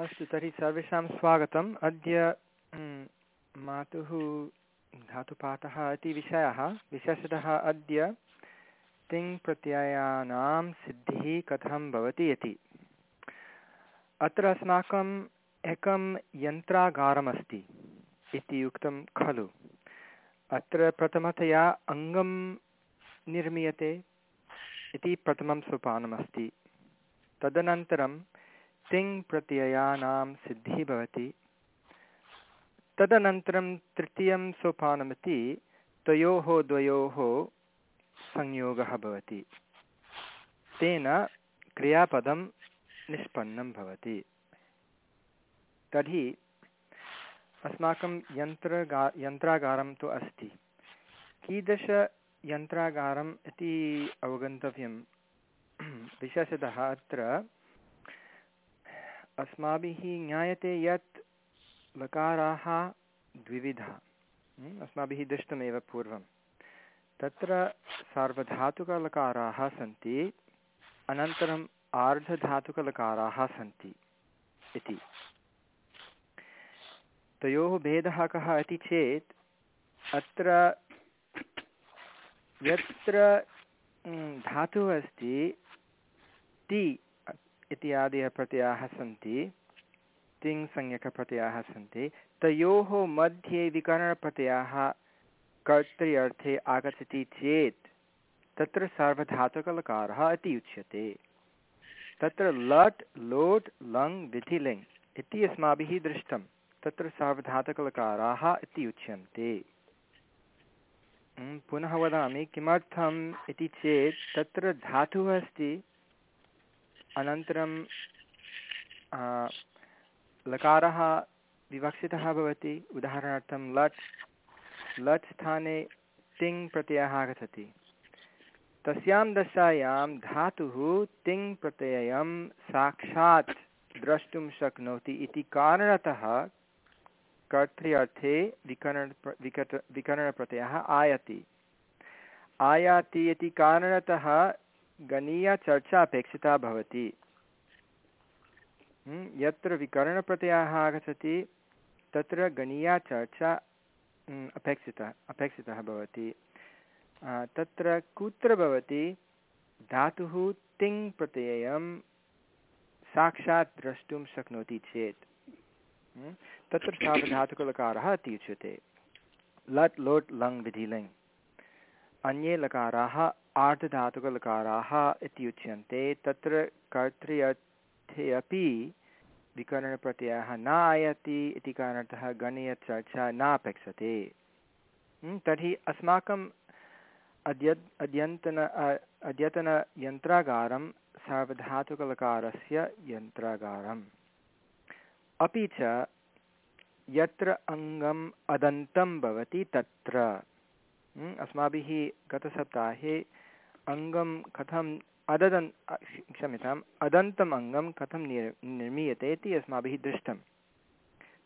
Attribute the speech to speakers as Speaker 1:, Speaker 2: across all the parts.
Speaker 1: अस्तु, तर्हि सर्वेषां स्वागतम्। अद्य मातुः धातुपाठः इति विषयः। विशेषतः अद्य तिङ् प्रत्ययानां सिद्धिः कथं भवति इति। अत्र अस्माकम् एकं यन्त्रागारमस्ति इति उक्तं खलु। अत्र प्रथमतया अङ्गं निर्मीयते इति प्रथमं सोपानमस्ति। तदनन्तरं तिङ् प्रत्ययानां सिद्धिः भवति। तदनन्तरं तृतीयं सोपानमिति तयोः द्वयोः संयोगः भवति। तेन क्रियापदं निष्पन्नं भवति। तर्हि अस्माकं यन्त्रगा यन्त्रागारं तु अस्ति। कीदृशयन्त्रागारम् इति अवगन्तव्यं? विशेषतः अत्र अस्माभिः ज्ञायते यत् लकाराः द्विविधा। अस्माभिः दृष्टमेव पूर्वं तत्र सार्वधातुकलकाराः सन्ति, अनन्तरम् आर्धधातुकलकाराः सन्ति इति। तयोः भेदः कः इति चेत्, अत्र यत्र धातुः अस्ति, ति इत्यादयः प्रत्ययाः सन्ति। तिङ् संज्ञकप्रत्ययाः सन्ति। तयोः मध्ये विकरणप्रत्ययः कर्तरि अर्थे आगच्छति चेत् तत्र सार्वधातुकलकारः इति उच्यते तत्र लट्, लोट्, लङ् विधिलिङ् इति अस्माभिः दृष्टं तत्र सार्वधातुकलकाराः इति उच्यन्ते पुनः वदामि किमर्थम् इति चेत् तत्र धातुः अस्ति। अनन्तरं लकारः विवक्षितः भवति। उदाहरणार्थं लट्। लट् स्थाने तिङ् प्रत्ययः आगच्छति। तस्यां दशायां धातुः तिङ् प्रत्ययं साक्षात् द्रष्टुं शक्नोति इति कारणतः कर्तृ अर्थे विकरण विकट विकरणप्रत्ययः आयाति। आयाति इति कारणतः गणीयचर्चा अपेक्षिता भवति यत्र विकरणप्रत्ययः आगच्छति, तत्र गणीयचर्चा अपेक्षिता, अपेक्षितः भवति। तत्र कुत्र भवति? धातुः तिङ् प्रत्ययं साक्षात् द्रष्टुं शक्नोति चेत्। तत्र सार्वधातुकलकारः इति उच्यते लट्, लोट्, लङ् विधिलिङ् अन्ये लकाराः आर्धधातुकलकाराः इति उच्यन्ते, तत्र कर्तृ अपि विकरणप्रत्ययः न आयाति इति कारणतः गणीयचर्चा नापेक्षते। तर्हि अस्माकम् अद्य, अद्यन्तन अद्यतनयन्त्रागारं सार्वधातुकलकारस्य यन्त्रागारम्। अपि च यत्र अङ्गम् अदन्तं भवति तत्र। अस्माभिः गतसप्ताहे अङ्गं कथम् अददन् क्षम्यताम् अदन्तम् अङ्गं कथं निर् निर्मीयते इति अस्माभिः दृष्टं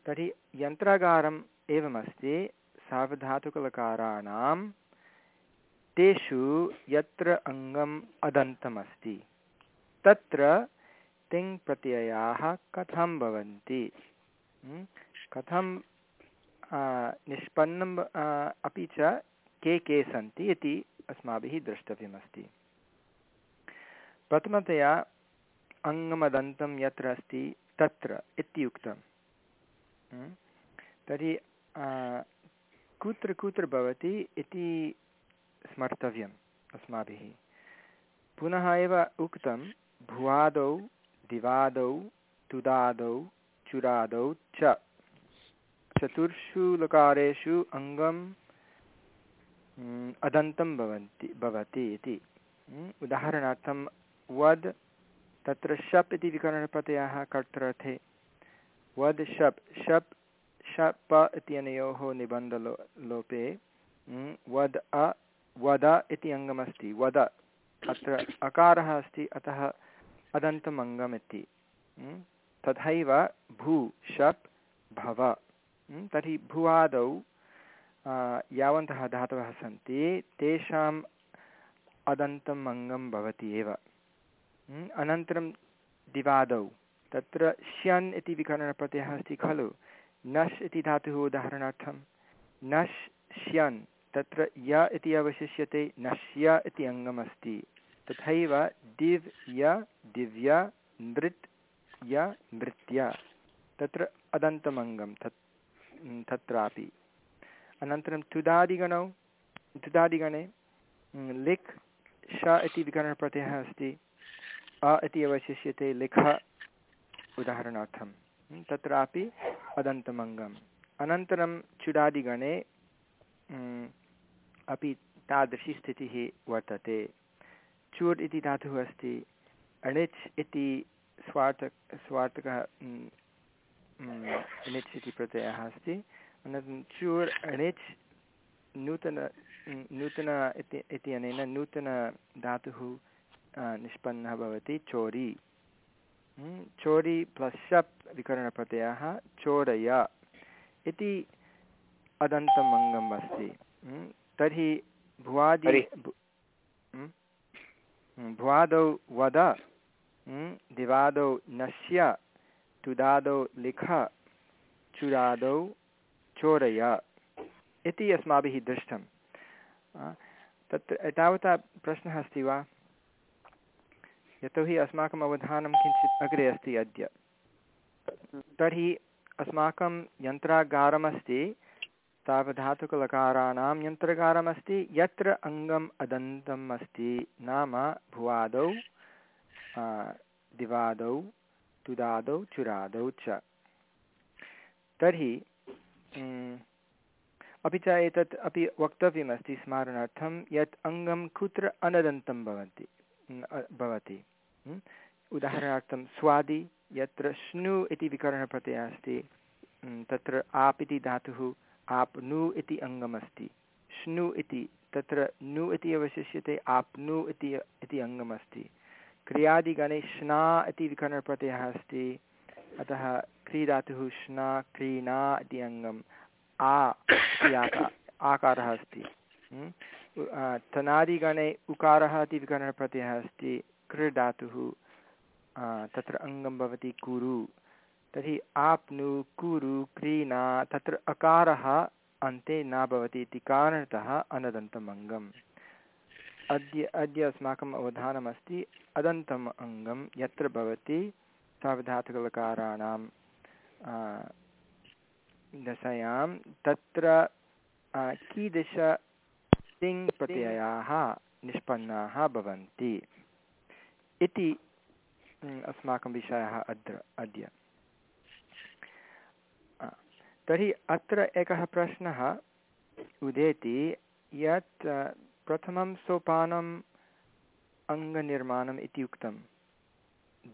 Speaker 1: तर्हि यन्त्रागारम् एवमस्ति सार्वधातुकलकाराणां तेषु यत्र अङ्गम् अदन्तमस्ति तत्र तिङ् प्रत्ययाः कथं भवन्ति कथं निष्पन्नं अपि च के के सन्ति इति अस्माभिः द्रष्टव्यमस्ति। प्रथमतया अङ्गमदन्तं यत्र अस्ति तत्र इत्युक्तं तर्हि कुत्र कुत्र भवति इति स्मर्तव्यम् अस्माभिः। पुनः एव उक्तं भुवादौ, दिवादौ, तुदादौ, चुरादौ च। चतुर्षु लकारेषु अङ्गं अदन्तं भवन्ति, भवति इति। उदाहरणार्थं, वद्, तत्र शप् इति विकरणप्रत्ययः कर्तृर्थे। वद् शप् शप्, शप इत्यनयोः निबन्धलो लोपे वद्, अ, वद इति अङ्गमस्ति। वद, अत्र अकारः अस्ति, अतः अदन्तम् अङ्गमिति तथैव भू, शप्, भव। तर्हि भुवादौ यावन्तः धातवः सन्ति, तेषाम् अदन्तम् अङ्गं भवति एव। अनन्तरं दिवादौ। तत्र श्यन् इति विकरणप्रत्ययः अस्ति खलु। नश् इति धातुः उदाहरणार्थं। नश्, श्यन्। तत्र य इति अवशिष्यते, नश्य इति अङ्गमस्ति। तथैव दिव् य, दिव्य, नृत् य, नृत्य। तत्र अदन्तमङ्गं तत् तत्रापि। अनन्तरं तुदादिगणौ तुदादिगणे लिख्, श इति विकरणप्रत्ययः अस्ति। अ इति अवशिष्यते लिख उदाहरणार्थं। तत्रापि अदन्तमङ्गम्। अनन्तरं चुडादिगणे अपि तादृशी स्थितिः वर्तते। चूर् इति धातुः अस्ति, अणिच् इति स्वार्थक स्वार्थकः अणिच् इति प्रत्ययः अस्ति अनन्तरं चूर् अणिच् नूतन नूतन इति इत्यनेन नूतनधातुः निष्पन्नः भवति चोरि चोरि प्लस् शप् विकरणप्रत्ययः चोरय इति अदन्तम् अङ्गम् अस्ति तर्हि भुवादि भुवादौ वद दिवादौ नश्य तुदादौ लिख, चुरादौ चोरय, इति अस्माभिः दृष्टं तत्र एतावता प्रश्नः अस्ति वा? यतोहि अस्माकम् अवधानं किञ्चित् अग्रे अस्ति अद्य। तर्हि अस्माकं यन्त्रागारमस्ति तावधातुकलकाराणां यन्त्रगारमस्ति, यत्र अङ्गम् अदन्तम् अस्ति नाम भुवादौ दिवादौ तुदादौ चुरादौ च। तर्हि अपि च एतत् अपि वक्तव्यमस्ति स्मारणार्थं यत् अङ्गं कुत्र अनदन्तं भवति। भवति उदाहरणार्थं स्वादि, यत्र श्नु इति विकरणप्रत्ययः अस्ति तत्र आप् इति धातुः, आप् नु इति अङ्गमस्ति। श्नु इति, तत्र नु इति अवशिष्यते आप्नु इति इति अङ्गमस्ति। क्रियादिगणे श्ना इति विकरणप्रत्ययः अस्ति अतः क्रीधातुः श्ना क्रीणा इति अङ्गम् आ आकारः अस्ति तनादिगणे उकारः इति विकरणप्रत्ययः अस्ति कृ धातुः तत्र अङ्गं भवति कुरु तर्हि आप्नु कुरु क्रीणा तत्र अकारः अन्ते न भवति इति कारणतः अनदन्तम् अङ्गम् अद्य अद्य अस्माकम् अवधानमस्ति अदन्तम् अङ्गं यत्र भवति सावधातुकलकाराणां दशायां तत्र कीदृश तिङ् प्रत्ययाः निष्पन्नाः भवन्ति इति अस्माकं विषयः अद्र अद्य। तर्हि अत्र एकः प्रश्नः उदेति यत् प्रथमं सोपानम् अङ्गनिर्माणम् इति उक्तं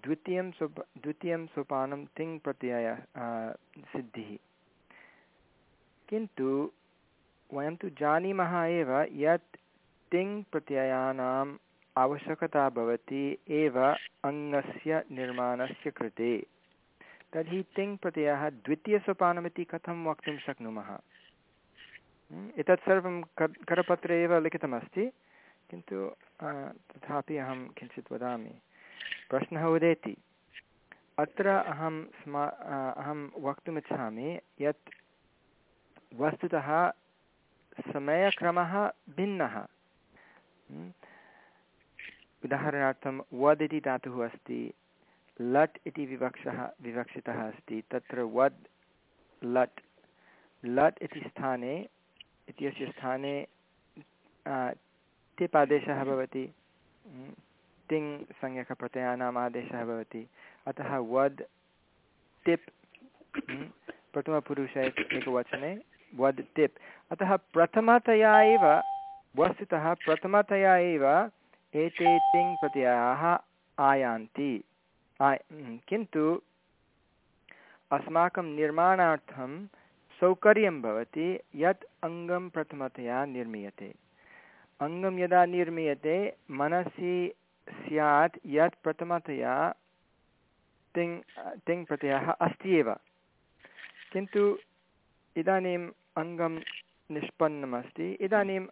Speaker 1: द्वितीयं सोप द्वितीयं सोपानं तिङ् प्रत्यय सिद्धिः। किन्तु वयं तु जानीमः एव यत् तिङ् प्रत्ययानाम् आवश्यकता भवति एव अङ्गस्य निर्माणस्य कृते। तर्हि तिङ् प्रत्ययः द्वितीयसोपानमिति कथं वक्तुं शक्नुमः? एतत् सर्वं करपत्रे एव लिखितमस्ति, किन्तु तथापि अहं किञ्चित् वदामि। प्रश्नः उदेति। अत्र अहं स्मा अहं वक्तुमिच्छामि यत् वस्तुतः समयक्रमः भिन्नः। उदाहरणार्थं वद् इति धातुः अस्ति, लट् इति विवक्षः, विवक्षितः अस्ति, तत्र वद्, लट्। लट् इति स्थाने इत्यस्य स्थाने टिप् आदेशः भवति। तिङ् संज्ञकप्रत्ययानाम् आदेशः भवति। अतः वद् टिप् प्रथमपुरुषे एकवचने वद् टिप् अतः प्रथमतया एव वस्तुतः प्रथमतया एव एते तिङ् प्रत्ययाः आयान्ति। आय किन्तु अस्माकं निर्माणार्थं सौकर्यं भवति, यत् अङ्गं प्रथमतया निर्मीयते। अङ्गं यदा निर्मीयते, मनसि स्यात् यत् प्रथमतया तिङ् तिङ् प्रत्ययः अस्ति एव। किन्तु इदानीम् अङ्गं निष्पन्नमस्ति, इदानीम्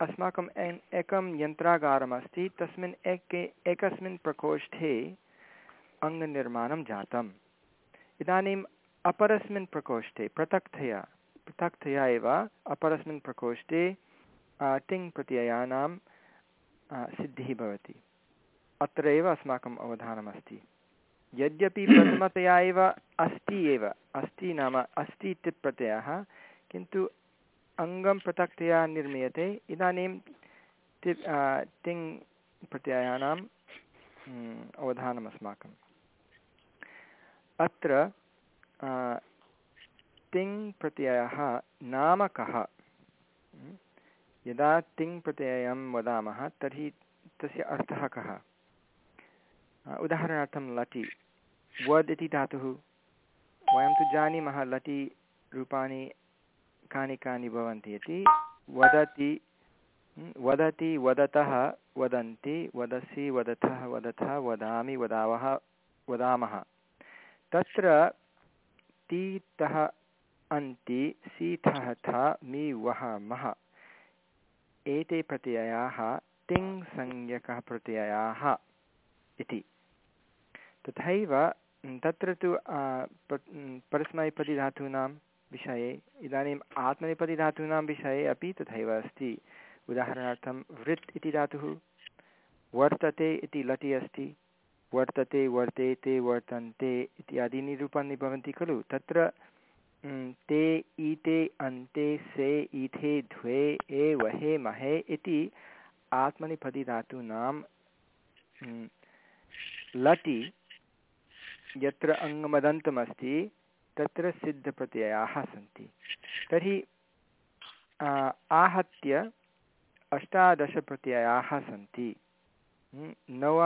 Speaker 1: अस्माकम् एकं यन्त्रागारमस्ति, तस्मिन् एके, एकस्मिन् प्रकोष्ठे अङ्गनिर्माणं जातम्। इदानीम् अपरस्मिन् प्रकोष्ठे पृथक्तया पृथक्तया एव अपरस्मिन् प्रकोष्ठे तिङ् प्रत्ययानां सिद्धिः भवति। अत्र एव अस्माकम् अवधानमस्ति। यद्यपि प्रथमतया एव अस्ति एव अस्ति नाम अस्ति तिप् प्रत्ययः किन्तु अङ्गं पृथक्तया निर्मीयते। इदानीं तिप् तिङ् प्रत्ययानां अवधानम् अस्माकम् अत्र तिङ् प्रत्ययः नाम कः यदा तिङ् प्रत्ययं वदामः तर्हि तस्य अर्थः कः उदाहरणार्थं लटि वद् इति धातुः वयं तु जानीमः लटि रूपाणि कानि कानि भवन्ति इति वदति वदति वदतः वदन्ति वदसि वदतः वदतः वदामि वदावः वदामः तत्र तीतः अन्ति, सीथः थ, मि वः मः एते प्रत्ययाः, तिङ् संज्ञकः प्रत्ययाः इति। तथैव, तत्र तु परस्मैपदिधातूनां विषये, इदानीम् आत्मनेपदिधातूनां विषये अपि तथैव अस्ति। उदाहरणार्थं, वृत् इति धातुः, वर्तते इति लटि अस्ति। वर्तते, वर्तेते, वर्तन्ते इत्यादीनि रूपाणि भवन्ति खलु। तत्र ते, ईते, अन्ते, से ईथे द्वे, ए, वहे, महे इति आत्मनिपदिधातूनां लटि यत्र अङ्गमदन्तमस्ति, तत्र सिद्धप्रत्ययाः सन्ति। तर्हि आहत्य अष्टादशप्रत्ययाः सन्ति। नव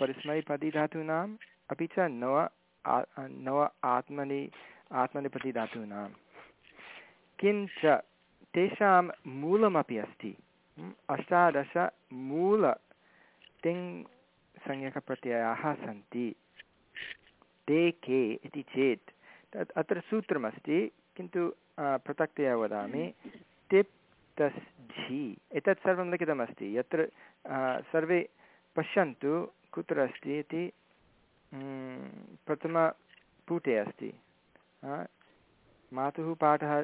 Speaker 1: परस्मैपदिधातूनाम् अपि च नव नव आत्मनि आत्मनेपदिधातूनां किञ्च तेषां मूलमपि अस्ति। अष्टादश मूल सन्ति। ते, के इति चेत् तत् अत्र सूत्रमस्ति, किन्तु पृथक्तया वदामि। टिप् तस् झि। एतत् सर्वं लिखितमस्ति। यत्र सर्वे पश्यन्तु कुत्र अस्ति इति प्रथमपुटे अस्ति। मातुः पाठः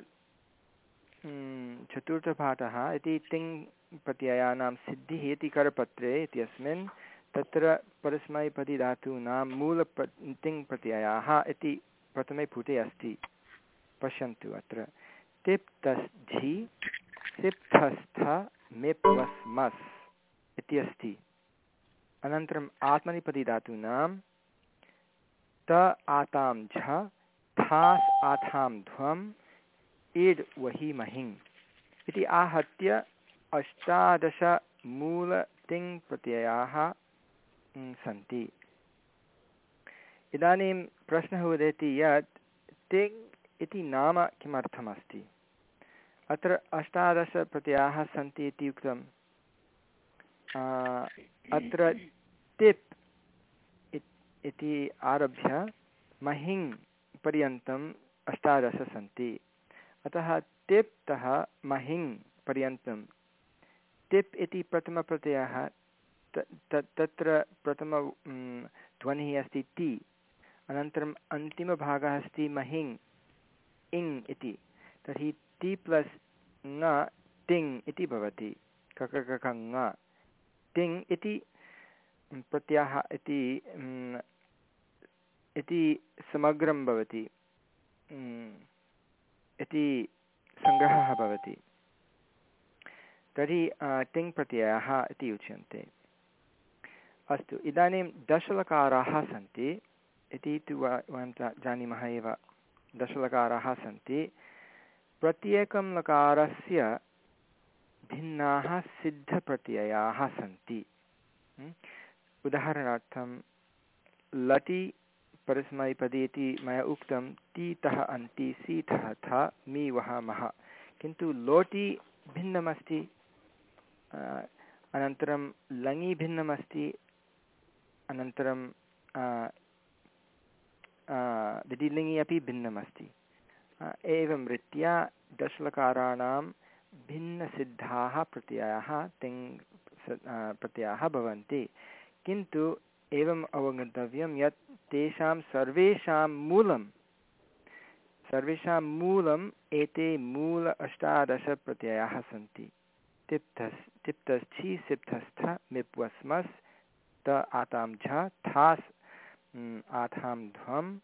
Speaker 1: चतुर्थपाठः इति तिङ् प्रत्ययानां सिद्धिः इति करपत्रे इत्यस्मिन्, तत्र परस्मैपदिधातूनां मूलप्र तिङ् प्रत्ययाः इति प्रथमे पुटे अस्ति। पश्यन्तु अत्र। तिप् तस् झि सिप्थस्थ मिप्वस्मस् इति अस्ति अनन्तरम् आत्मनिपदिधातूनां त आतां झ, थास् आथां ध्वम् इड् वहि महिङ् इति आहत्य अष्टादशमूलतिङ् प्रत्ययाः सन्ति। इदानीं प्रश्नः उदेति यत् तिङ् इति नाम किमर्थमस्ति? अत्र अष्टादशप्रत्ययाः सन्ति इति उक्तम्। अत्र तिप् इति आरभ्य महिङ् पर्यन्तम् अष्टादश सन्ति। अतः तिप्तः महिङ् पर्यन्तं तिप् इति प्रथमप्रत्ययः तत्र प्रथम ध्वनिः अस्ति ति। अनन्तरम् अन्तिमभागः अस्ति महिङ् इङ् इति। तर्हि ति प्लस् ङ तिङ् इति भवति। कककक ङ। तिङ् इति प्रत्ययः इति इति समग्रं भवति इति सङ्ग्रहः भवति तर्हि तिङ् प्रत्ययः इति उच्यन्ते अस्तु इदानीं दशलकाराः सन्ति इति तु वयं जानीमः एव दशलकाराः सन्ति प्रत्येकं लकारस्य भिन्नाः सिद्धप्रत्ययाः सन्ति। उदाहरणार्थं, लटि परस्मैपदी इति मया उक्तं, तीतः अन्ति, सीतः थ, मी वः मः। किन्तु लोटि भिन्नमस्ति अनन्तरं लङि भिन्नमस्ति, अनन्तरं दिडिलिङि अपि भिन्नमस्ति। एवं रीत्या दशलकाराणां भिन्नसिद्धाः प्रत्ययाः तिङ् प्रत्ययाः भवन्ति। किन्तु एवम् अवगन्तव्यं यत् तेषां सर्वेषां मूलं सर्वेषां मूलम् एते मूल अष्टादशप्रत्ययाः सन्ति। तिप्तस्, तिप्तस्थि, सिप्तस्थ, मिप्वस्मस्, त आतां झ, थास् आथां ध्वम्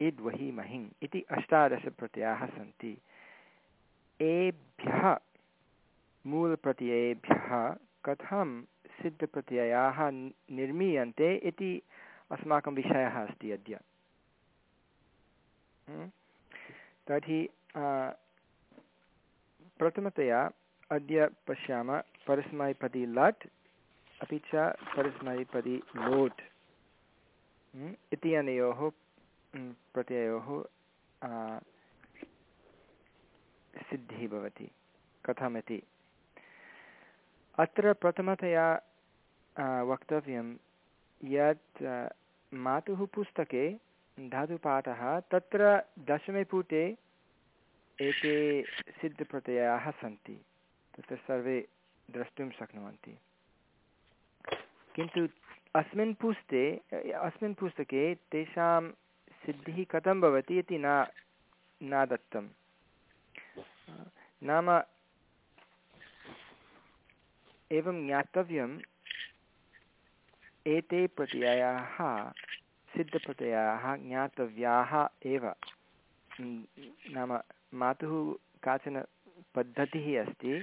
Speaker 1: इद्वहि महिङ् इति अष्टादशप्रत्ययाः सन्ति। एभ्यः मूलप्रत्ययेभ्यः कथं सिद्धप्रत्ययाः निर्मीयन्ते इति अस्माकं विषयः अस्ति अद्य। तर्हि प्रथमतया अद्य पश्यामः परस्मैपदी लट्, अपि च परस्मैपदी लोट्। इति अनयोः प्रत्ययोः सिद्धिः भवति। कथमिति? अत्र प्रथमतया वक्तव्यं यत् मातुः पुस्तके धातुपाठः तत्र दशमे पुटे एते सिद्धप्रत्ययाः सन्ति। तत्र सर्वे द्रष्टुं शक्नुवन्ति। किन्तु अस्मिन् पुस्ते, अस्मिन् पुस्तके तेषां सिद्धिः कथं भवति इति न न दत्तं नाम एवं ज्ञातव्यम् एते प्रत्ययाः सिद्धप्रत्ययाः ज्ञातव्याः एव। नाम मातुः काचन पद्धतिः अस्ति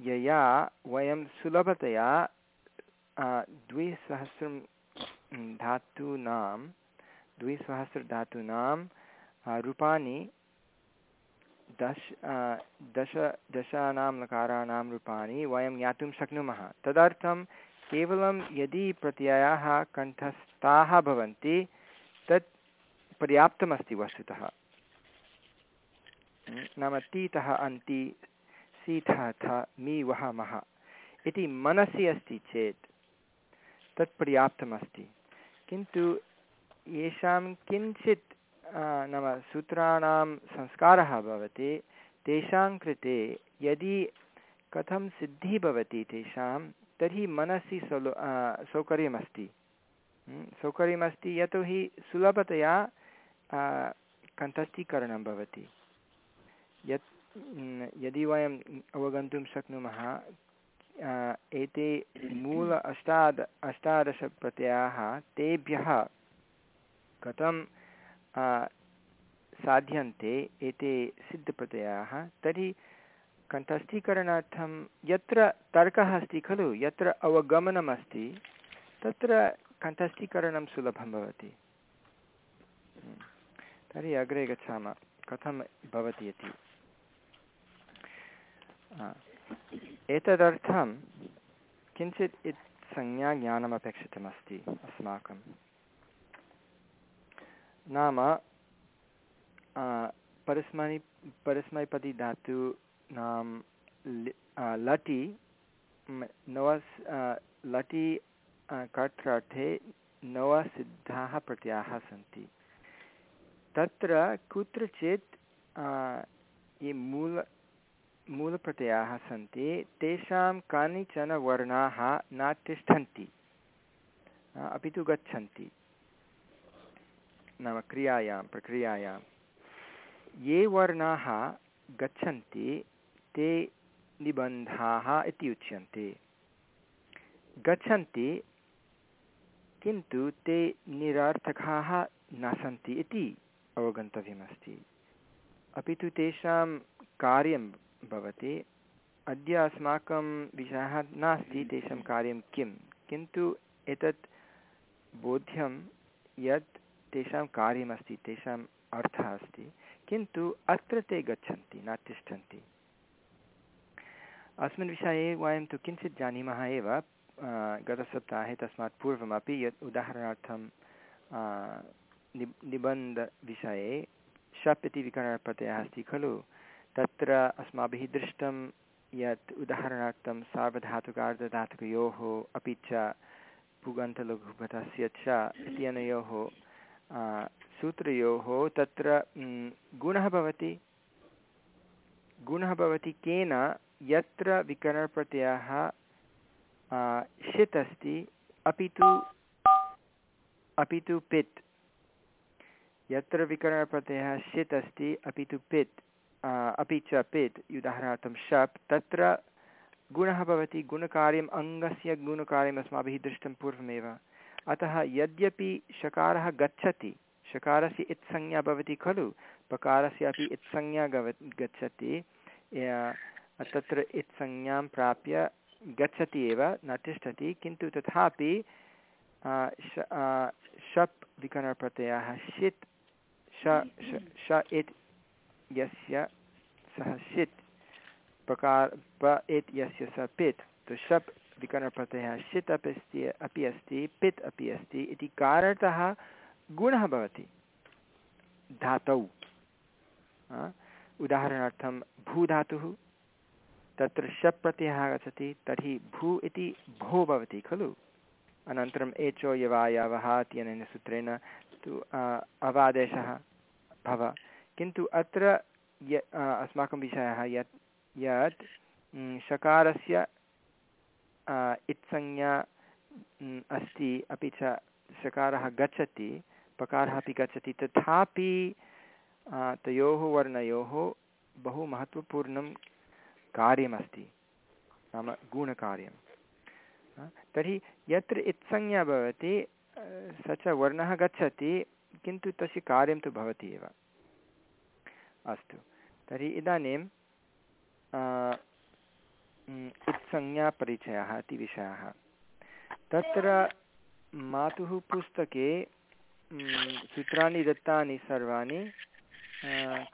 Speaker 1: यया वयं सुलभतया द्विसहस्रं धातूनां, द्विसहस्रधातूनां रूपाणि दश दश, दशानां नकाराणां रूपाणि वयं ज्ञातुं शक्नुमः। तदर्थं केवलं यदि प्रत्ययाः कण्ठस्थाः भवन्ति, तत् पर्याप्तमस्ति वस्तुतः। नाम तीतः अन्ति सीथः थ, मी वः मः इति मनसि अस्ति चेत् तत् पर्याप्तमस्ति। किन्तु येषां किञ्चित् नाम सूत्राणां संस्कारः भवति। तेषां कृते यदि कथं सिद्धिः भवति तेषां, तर्हि मनसि सौल सौकर्यमस्ति। सौकर्यमस्ति यतोहि सुलभतया कण्ठस्थीकरणं भवति। यत् यदि वयम् अवगन्तुं शक्नुमः एते मूल अष्टाद, अष्टादशप्रत्ययाः तेभ्यः कथं साध्यन्ते एते सिद्धप्रत्ययाः। तर्हि कण्ठस्थीकरणार्थं यत्र तर्कः अस्ति खलु, यत्र अवगमनमस्ति, तत्र कण्ठस्थीकरणं सुलभं भवति। तर्हि अग्रे गच्छामः, कथं भवति इति। एतदर्थं किञ्चित् संज्ञाज्ञानमपेक्षितमस्ति अस्माकं नाम परस्मै परस्मैपदी धातूनां लटि नवस् लटि कर्त्रार्थे नवसिद्धाः प्रत्ययाः सन्ति। तत्र कुत्रचित् ये मूल, मूलप्रत्ययाः सन्ति, तेषां कानिचन वर्णाः न तिष्ठन्ति अपि तु गच्छन्ति। नाम क्रियायां, प्रक्रियायां। ये वर्णाः गच्छन्ति, ते निबन्धाः इति उच्यन्ते। गच्छन्ति, किन्तु ते निरर्थकाः न सन्ति इति अवगन्तव्यमस्ति। अपि तु तेषां कार्यं भवति। अद्य अस्माकं विषयः नास्ति, तेषां कार्यं किं? किन्तु एतत् बोध्यं यत् तेषां कार्यमस्ति तेषाम् अर्थः अस्ति, किन्तु अत्र ते गच्छन्ति, न तिष्ठन्ति। अस्मिन् विषये वयं तु किञ्चित् जानीमः एव गतसप्ताहे तस्मात् पूर्वमपि यत् उदाहरणार्थं नि निबन्धविषये शप् इति विकरणप्रत्ययः अस्ति खलु, तत्र अस्माभिः दृष्टं यत् उदाहरणार्थं सार्वधातुकार्धधातुकयोः अपि च, पुगन्तलघुपथस्य च, इत्यनयोः सूत्रयोः तत्र गुणः भवति। गुणः भवति केन? यत्र विकरणप्रत्ययः षित् अस्ति, अपि तु अपि तु पित्। यत्र विकरणप्रत्ययः षित् अस्ति, अपि तु पित्। अपि च पित्, उदाहरणार्थं शप्। तत्र गुणः भवति, गुणकार्यम्, अङ्गस्य गुणकार्यम् अस्माभिः दृष्टं पूर्वमेव। अतः यद्यपि शकारः गच्छति, शकारस्य इत्संज्ञा भवति खलु, पकारस्य अपि इत्संज्ञा गव गच्छति तत्र इत्संज्ञां प्राप्य गच्छति एव, न तिष्ठति, किन्तु तथापि शप् विकरणप्रत्ययः, षित् श इत्, यस्य सः षित्, पकार, प इत्, यस्य स पित्, तु शप् विकरणप्रत्ययः षित् अपि अस्ति अपि अस्ति, पित् अपि अस्ति इति कारणतः गुणः भवति। धातौ। उदाहरणार्थं भूधातुः तत्र शप् प्रत्ययः आगच्छति, तर्हि भू इति भो भवति, खलु? अनन्तरम् एचो यवायावः इत्यनेन सूत्रेण तु अवादेशः भव। किन्तु अत्र य अस्माकं विषयः यत् यत् शकारस्य इत्संज्ञा अस्ति, अपि च शकारः गच्छति, पकारः अपि गच्छति, तथापि तयोः वर्णयोः बहु महत्त्वपूर्णं कार्यमस्ति, नाम गुणकार्यं तर्हि यत्र इत्संज्ञा भवति स च वर्णः गच्छति, किन्तु तस्य कार्यं तु भवति एव। अस्तु। तर्हि इदानीं इत्संज्ञापरिचयः इति विषयः। तत्र मातुः पुस्तके सूत्राणि दत्तानि सर्वाणि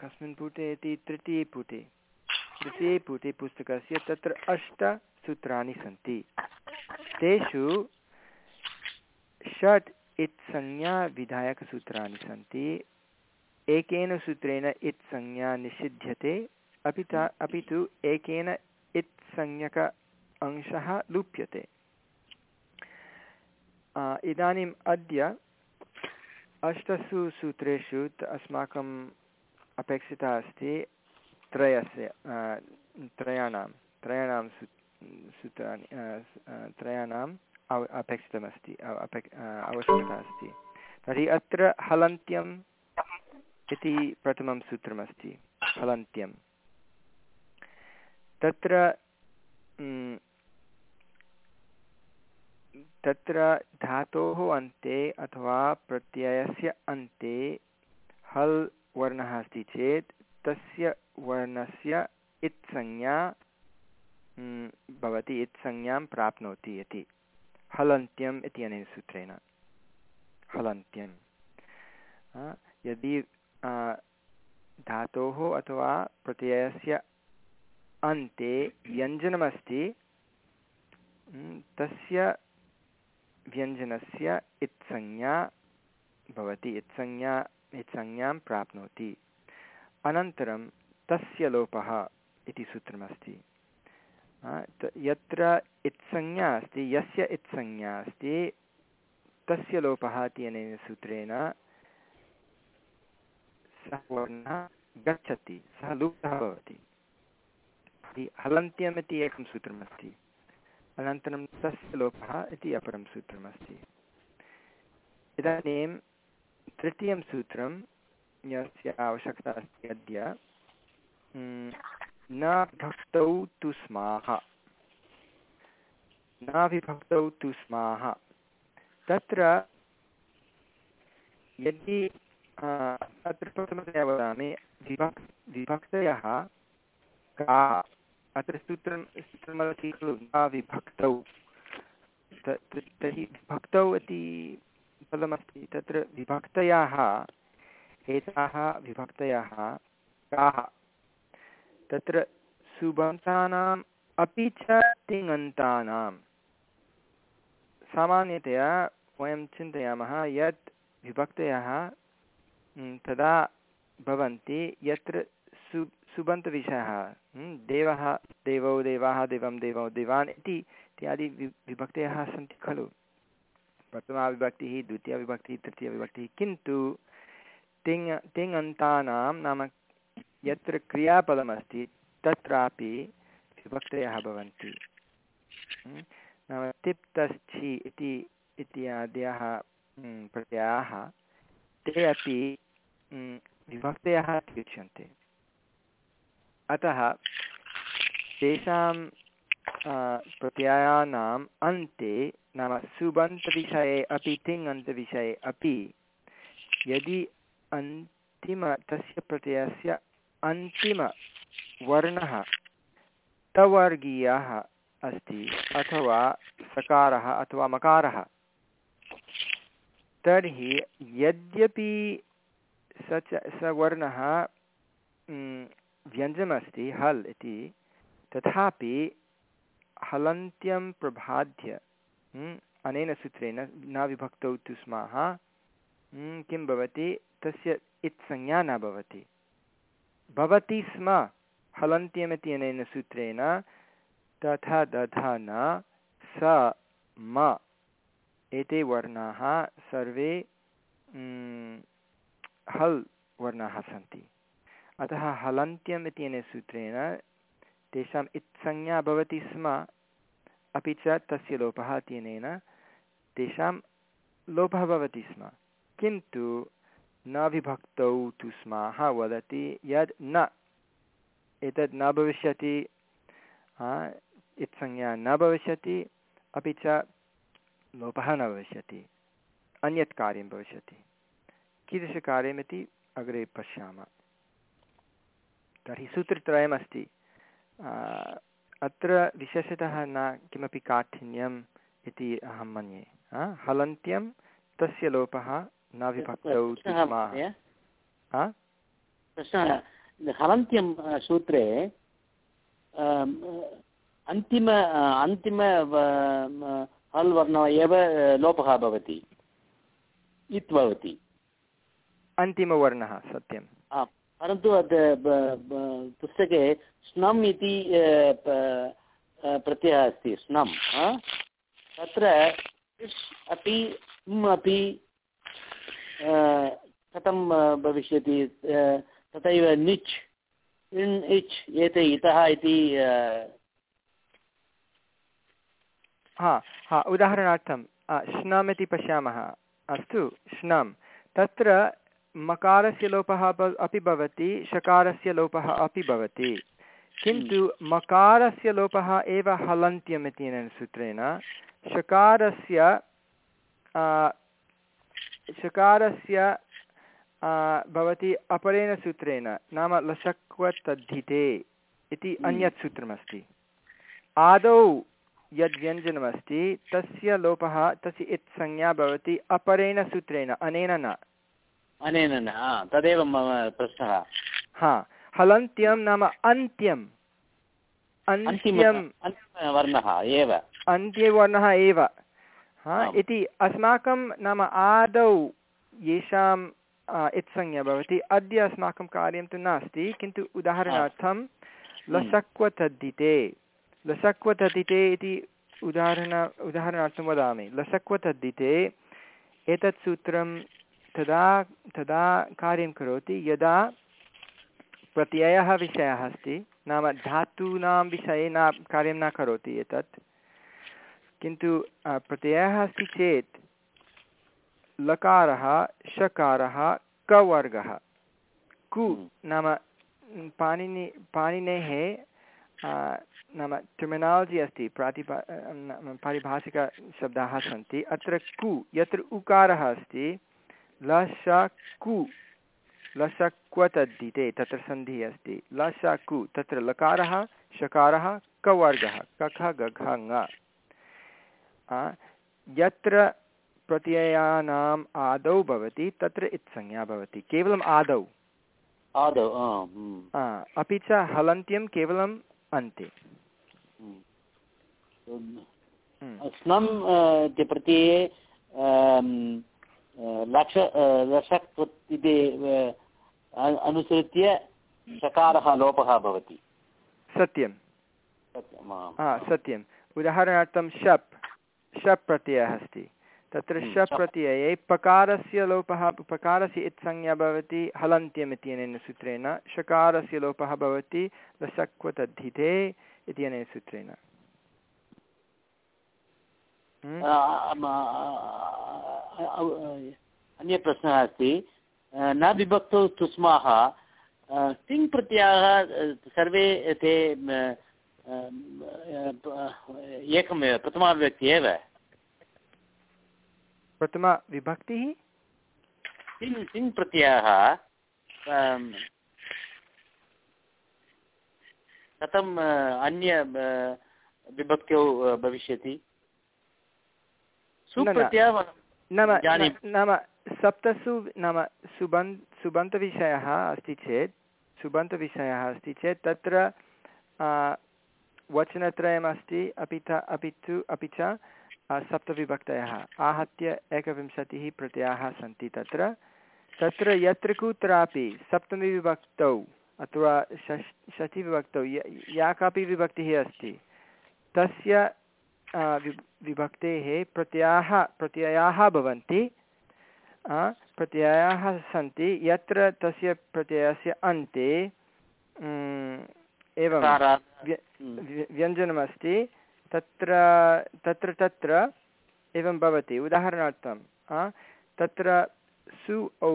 Speaker 1: कस्मिन् पुटे इति तृतीये पुटे। तृतीये पुटे पुस्तकस्य तत्र अष्टसूत्राणि सन्ति। तेषु षट् इत्संज्ञाविधायकसूत्राणि सन्ति। एकेन सूत्रेण इत्संज्ञा निषिध्यते, अपि च अपि तु एकेन इत्संज्ञक अंशः लुप्यते। इदानीम् अद्य अष्टसु सूत्रेषु अस्माकम् अपेक्षिता अस्ति त्रयस्य त्रयाणां त्रयाणां सूत्राणि त्रयाणाम् अव, अपेक्षितमस्ति अपेक् आवश्यकता अस्ति। तर्हि अत्र हलन्त्यम् इति प्रथमं सूत्रमस्ति हलन्त्यं तत्र तत्र धातोः अन्ते अथवा प्रत्ययस्य अन्ते हल् वर्णः अस्ति चेत् तस्य वर्णस्य इत्संज्ञा भवति इत्संज्ञां प्राप्नोति इति। हलन्त्यम् इति अनेन सूत्रेण। हलन्त्यं यदि धातोः अथवा प्रत्ययस्य अन्ते व्यञ्जनमस्ति। तस्य व्यञ्जनस्य इत्संज्ञा भवति इत्संज्ञा इत्संज्ञां प्राप्नोति। अनन्तरं तस्य लोपः इति सूत्रमस्ति। यत्र इत्संज्ञा अस्ति, यस्य इत्संज्ञा अस्ति, तस्य लोपः इति अनेन सूत्रेण सः वर्णः गच्छति, सः लुप्तः भवति। हलन्त्यमिति एकं सूत्रमस्ति। अनन्तरं तस्य लोपः इति अपरं सूत्रमस्ति। इदानीं तृतीयं सूत्रं यस्य आवश्यकता अस्ति अद्य न विभक्तौ तु स्माः। न तु स्माः। तत्र यदि अत्र प्रथमतया वदामि, विभक्, विभक्तयः का अत्र सूत्रं सूत्रमस्ति खलु न विभक्तौ तर्हि विभक्तौ इति पदमस्ति तत्र विभक्तयाः एताः विभक्तयः काः? तत्र सुबन्तानाम् अपि च तिङन्तानां सामान्यतया वयं चिन्तयामः यत् विभक्तयः तदा भवन्ति यत्र सु सुबन्तविषयः देवः, देवौ, देवाः, देवं, देवौ, देवान् इति इत्यादि वि, विभक्तयः सन्ति खलु। प्रथमाविभक्तिः द्वितीयविभक्तिः तृतीयविभक्तिः किन्तु तिङ् तिङन्तानां नाम यत्र क्रियापदमस्ति, तत्रापि विभक्तयः भवन्ति। नाम तिप्तस्थि इति इत्यादयः प्रत्ययाः, ते अपि विभक्तयः इत्युच्यन्ते अतः तेषां प्रत्ययानाम् अन्ते नाम सुबन्तविषये अपि, तिङन्तविषये अपि, यदि अन्तिम, तस्य प्रत्ययस्य अन्तिमवर्णः तवर्गीयः अस्ति अथवा सकारः अथवा मकारः, तर्हि यद्यपि स च स वर्णः व्यञ्जनमस्ति, हल् इति, तथापि हलन्त्यं प्रबाध्य अनेन सूत्रेण न विभक्तौ तु स्मः किं भवति, तस्य इत्संज्ञा न भवति। भवति स्म, हलन्त्यमिति अनेन सूत्रेण, तथा दधा न, स, म, एते वर्णाः सर्वे हल् वर्णाः सन्ति। अतः हलन्त्यम् इत्यनेन सूत्रेण तेषाम् इत्संज्ञा भवति स्म, अपि च तस्य लोपः इत्यनेन तेषां लोपः भवति स्म। किन्तु न विभक्तौ तु स्माः वदति यद् न, एतद् न भविष्यति इत्संज्ञा न भविष्यति, अपि च लोपः न भविष्यति, अन्यत् कार्यं भविष्यति। कीदृशकार्यमिति अग्रे पश्यामः। तर्हि सूत्रत्रयमस्ति। अत्र विशेषतः न किमपि काठिन्यम् इति अहं मन्ये। हलन्त्यं तस्य लोपः न विभक्तौ
Speaker 2: हलन्त्यं सूत्रे अन्तिम अन्तिम हल् वर्णः एव लोपः भवति। इत् भवति।
Speaker 1: अन्तिमवर्णः सत्यं
Speaker 2: परन्तु पुस्तके स्नम् इति प्रत्ययः अस्ति, स्नम् तत्र अपि अपि कथं भविष्यति तथैव निच् इण् इच्, एते इतः इति
Speaker 1: हा हा, उदाहरणार्थं श्नम् इति पश्यामः। अस्तु तत्र मकारस्य लोपः अपि भवति शकारस्य लोपः अपि भवति। किन्तु मकारस्य लोपः एव हलन्त्यम् इत्यनेन सूत्रेण। शकारस्य शकारस्य भवति अपरेण सूत्रेण नाम लशक्वतद्धिते इति हम्म। अन्यत् सूत्रमस्ति। आदौ यद्व्यञ्जनमस्ति तस्य लोपः तस्य इत्संज्ञा भवति अपरेण सूत्रेण अनेन न।
Speaker 2: अनेन न तदेव मम प्रश्नः।
Speaker 1: हा हलन्त्यं नाम अन्त्यम्। अन्त्यं
Speaker 2: वर्णः एव।
Speaker 1: अन्त्यवर्णः एव। हा इति अस्माकं नाम आदौ येषां इत्संज्ञा भवति। अद्य अस्माकं कार्यं तु नास्ति किन्तु उदाहरणार्थं हम्म। लसक्वतद्धिते लसक्वतद्धिते इति उदाहरण उदाहरणार्थं वदामि। लसक्वतद्धिते एतत् सूत्रं तदा तदा कार्यं करोति यदा प्रत्ययः विषयः अस्ति नाम धातूनां विषये न कार्यं न करोति एतत्। किन्तु प्रत्ययः अस्ति चेत् लकारः शकारः कवर्गः। कु हम्म। नाम पाणिनि पाणिनेः नाम टर्मिनालजि अस्ति प्रातिपा पारिभाषिकशब्दाः सन्ति। अत्र कु यत्र उकारः अस्ति लशकु लशक्वतद्धिते तत्र सन्धिः अस्ति। लशकु तत्र लकारः शकारः कवर्गः कख गघ ङ। यत्र प्रत्ययानाम् आदौ भवति तत्र इत्संज्ञा भवति। केवलम् आदौ।
Speaker 2: आदौ
Speaker 1: अपि च हलन्त्यं केवलम् अन्ते।
Speaker 2: स्नम् प्रत्यये लक्ष लषक् इति अनुसृत्य चकारः लोपः भवति।
Speaker 1: सत्यं सत्यम् उदाहरणार्थं शप् शप् प्रत्ययः अस्ति। तत्र हम्म, शप् प्रत्यये पकारस्य लोपः पकारस्य इत्संज्ञा भवति हलन्त्यम् इत्यनेन सूत्रेण षकारस्य लोपः भवति लसक्वतद्धिते इत्यनेन सूत्रेण।
Speaker 2: अन्य प्रश्नः अस्ति। न विभक्तौ तुस्माः। तिङ् प्रत्ययाः सर्वे ते एकमेव प्रथमाविभक्ति एव?
Speaker 1: प्रथमाविभक्तिः
Speaker 2: तिङ् तिङ् प्रत्ययः कथम् अन्य विभक्त्यौ भविष्यति?
Speaker 1: नाम नाम सप्तसु नाम सुबन् सुबन्तविषयः अस्ति चेत् सुबन्तविषयः अस्ति चेत् तत्र वचनत्रयमस्ति अपि त अपि तु अपि च सप्तविभक्तयः। आहत्य एकविंशतिः प्रत्ययाः सन्ति तत्र। तत्र यत्र कुत्रापि सप्तमीविभक्तौ अथवा षष् षष्टिविभक्तौ या कापि विभक्तिः अस्ति तस्य विभक्तेः प्रत्ययाः प्रत्ययाः भवन्ति प्रत्ययाः सन्ति यत्र तस्य प्रत्ययस्य अन्ते एवं व्यञ्जनमस्ति तत्र तत्र तत्र एवं भवति। उदाहरणार्थं तत्र सु औ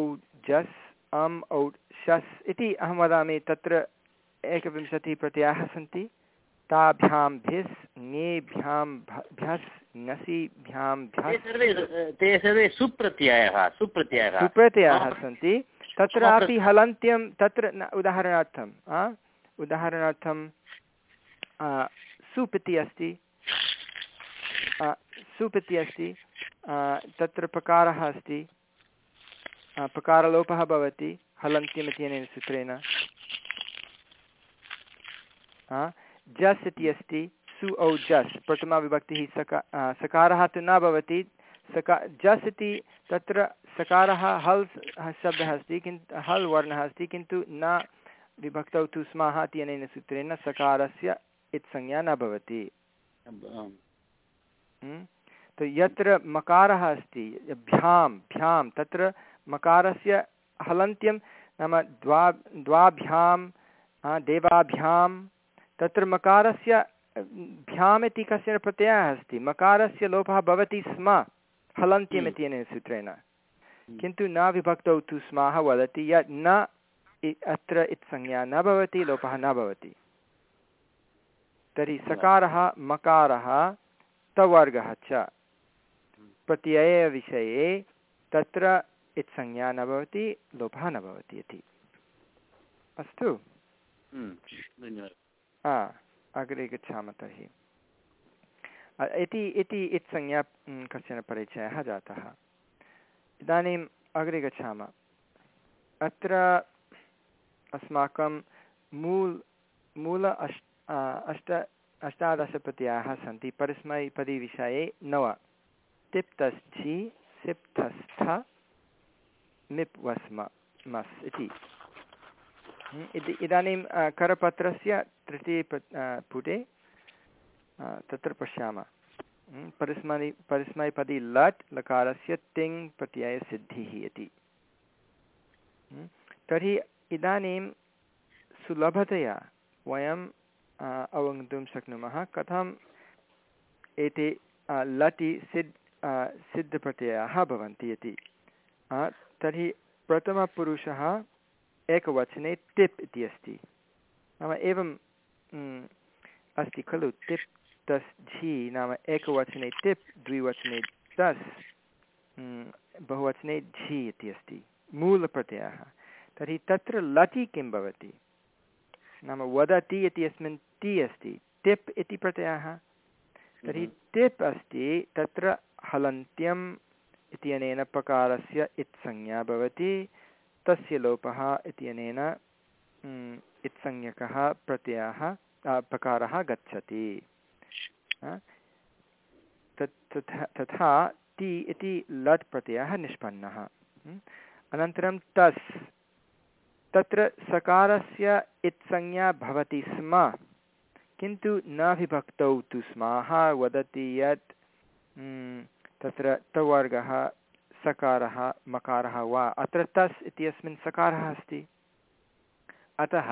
Speaker 1: जस् अम् औट् शस् इति अहं वदामि तत्र एकविंशतिः प्रत्ययाः सन्ति। ताभ्यां भिस् ङेभ्यां भ्यस् भ्यस्
Speaker 2: ते सर्वे सुप्रत्ययः सुप्रत्ययः।
Speaker 1: सुप्रत्ययाः सन्ति। तत्रापि हलन्त्यं तत्र उदाहरणार्थं उदाहरणार्थं सुप् इति अस्ति। सुप् इति अस्ति। तत्र पकारः अस्ति। पकारलोपः भवति। हलन्त्यम् इत्यनेन सूत्रेण जस् इति अस्ति सु औ जस् प्रथमाविभक्तिः सका सकारः तु न भवति सका जस् इति तत्र सकारः हल् शब्दः अस्ति किन्तु हल् वर्णः अस्ति किन्तु न विभक्तौ तु स्मः इत्यनेन सूत्रेण सकारस्य इत्संज्ञा न भवति। तो यत्र मकारः अस्ति भ्यां भ्यां तत्र मकारस्य हलन्त्यं नाम द्वा द्वाभ्यां देवाभ्यां तत्र मकारस्य भ्याम् इति कश्चन प्रत्ययः अस्ति। मकारस्य लोपः भवति स्म हलन्त्यम् इत्यनेन सूत्रेण। किन्तु न विभक्तौ तु स्मः वदति यत् न अत्र इत्संज्ञा न भवति लोपः न भवति। तर्हि सकारः मकारः तवर्गः च। प्रत्ययविषये तत्र इत्संज्ञा न भवति लोपः न भवति इति। अस्तु।
Speaker 2: धन्यवादः।
Speaker 1: हा अग्रे गच्छामः तर्हि। इति इति इत्संज्ञा कश्चन परिचयः जातः। इदानीम् अग्रे गच्छामः। अत्र अस्माकं मूल मूल अष् अष्ट, अष्टादशप्रत्ययाः सन्ति। परस्मैपदीविषये नव। तिप्तस्थि सिप्तस्थ, मिप् वस्म, मस् इति इति। इदानीं करपत्रस्य तृतीये पुटे तत्र पश्यामः। परिस्मरि परिस्मैपदी लट्, लकारस्य तिङ् प्रत्ययसिद्धिः इति। तर्हि इदानीं सुलभतया वयम् अवगन्तुं शक्नुमः। कथम् एते लटि सिद् सिद्धप्रत्ययाः भवन्ति इति। तर्हि प्रथमपुरुषः एकवचने तिप् इति अस्ति नाम एवं अस्ति खलु तिप् तस् झि नाम एकवचने तिप् द्विवचने तस् बहुवचने झि इति अस्ति मूलप्रत्ययः तर्हि तत्र लटि किं भवति नाम वदति इति अस्मिन् ति अस्ति तिप् इति प्रत्ययः तर्हि। तिप् अस्ति तत्र हलन्त्यम् इत्यनेन प्रकारस्य इत्संज्ञा भवति तस्य लोपः इत्यनेन इत्संज्ञकः प्रत्ययः प्रकारः गच्छति। तत् तथा ति इति लट् प्रत्ययः निष्पन्नः। अनन्तरं तस्। तत्र सकारस्य इत्संज्ञा भवति स्म, किन्तु न विभक्तौ तु स्माः, वदति यत् तत्र तवर्गः सकारः, मकारः वा? अत्र तस् इत्यस्मिन् सकारः अस्ति। अतः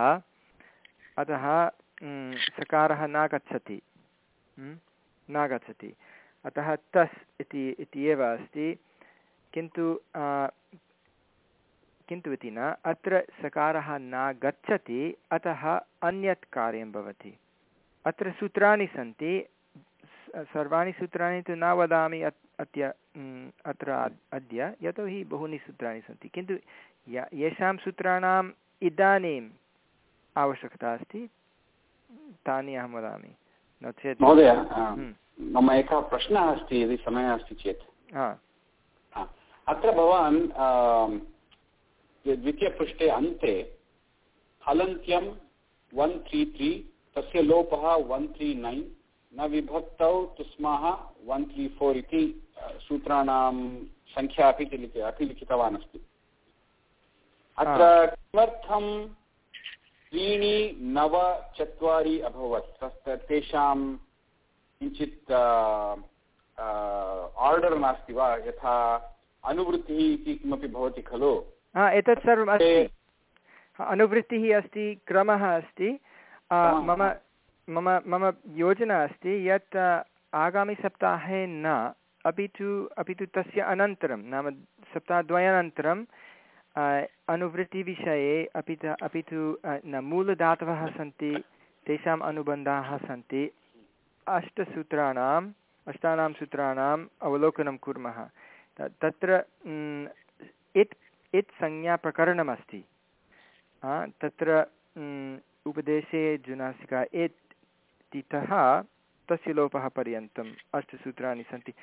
Speaker 1: अतः सकारः न गच्छति न अतः तस् इति इति एव अस्ति। किन्तु किन्तु इति न, अत्र सकारः न अतः अन्यत् कार्यं भवति। अत्र सूत्राणि सन्ति। सर्वाणि सूत्राणि तु न वदामि अद्य। अत्र अद्य यतोहि बहूनि सूत्राणि सन्ति। किन्तु य येषां सूत्राणाम् इदानीम् आवश्यकता अस्ति तानि अहं वदामि।
Speaker 3: नो चेत् महोदय मम एकः प्रश्नः अस्ति यदि समयः अस्ति चेत्। अत्र भवान् द्वितीयपृष्ठे अन्ते हलन्त्यं वन् त्री त्री तस्य लोपः वन् त्री नैन् न विभक्तौ तुस्माः वन् त्री फोर् इति सूत्राणां सङ्ख्या अपि लिखि अपि लिखितवान् अस्ति अत्र किमर्थं त्रीणि नव चत्वारि अभवत्? तेषां किञ्चित् आर्डर् नास्ति वा? यथा अनुवृत्तिः इति किमपि भवति खलु?
Speaker 1: एतत् सर्वम् अस्ति। अनुवृत्तिः अस्ति क्रमः अस्ति। मम मम मम योजना अस्ति यत् आगामिसप्ताहे न अपि तु अपि तु तस्य अनन्तरं, नाम सप्ताहद्वयानन्तरं अनुवृत्तिविषये अपि च अपि तु न, मूलधातवः सन्ति, तेषाम् अनुबन्धाः सन्ति। अष्टसूत्राणाम्, अष्टानां सूत्राणाम् अवलोकनं कुर्मः। तत्र इत् इत् संज्ञाप्रकरणमस्ति तत्र उपदेशे जुनासिका एत् तितः तस्य लोपः पर्यन्तम् अष्टसूत्राणि सन्ति।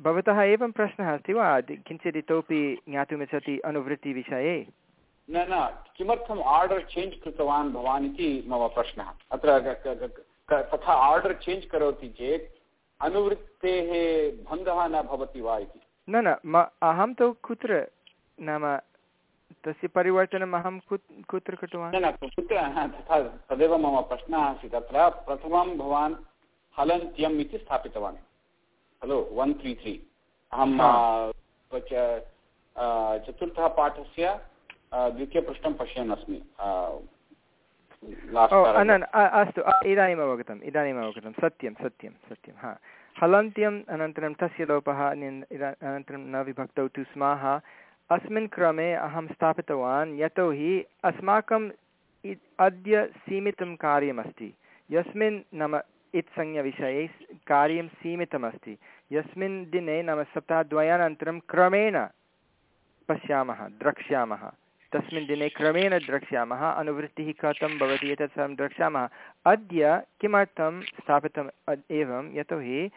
Speaker 1: भवतः एवं प्रश्नः अस्ति वा? किञ्चित् इतोपि ज्ञातुमिच्छति अनुवृत्तिविषये?
Speaker 3: न न किमर्थम् आर्डर् चेञ्ज् कृतवान् भवान् इति मम प्रश्नः। अत्र तथा आर्डर् चेञ्ज् करोति चेत् अनुवृत्तेः भङ्गः न भवति वा इति?
Speaker 1: न न अहं तु कुत्र नाम तस्य परिवर्तनम् अहं कुत्र कृतवान्?
Speaker 3: न कुत्र? तथा तदेव मम प्रश्नः आसीत्। अत्र प्रथमं भवान् हलन्त्यम् इति स्थापितवान्। खलु? वन् त्री त्री अहं चतुर्थः पाठस्य द्वितीयपृष्ठं पश्यन् अस्मि
Speaker 1: अस्तु इदानीम् अवगतम् इदानीम् अवगतं सत्यं सत्यं सत्यं हा। हलन्त्यम् अनन्तरं तस्य लोपः अनन्तरं न विभक्तौ तु स्माः। अस्मिन् क्रमे अहं स्थापितवान् यतोहि अस्माकं अद्य सीमितं कार्यमस्ति। यस्मिन् नाम इत्संज्ञविषये कार्यं सीमितमस्ति। यस्मिन् दिने नाम सप्ताहद्वयानन्तरं क्रमेण पश्यामः, द्रक्ष्यामः। तस्मिन् दिने क्रमेण द्रक्ष्यामः, अनुवृत्तिः कथं भवति, एतत् सर्वं द्रक्ष्यामः। अद्य किमर्थं स्थापितम् एवं यतोहि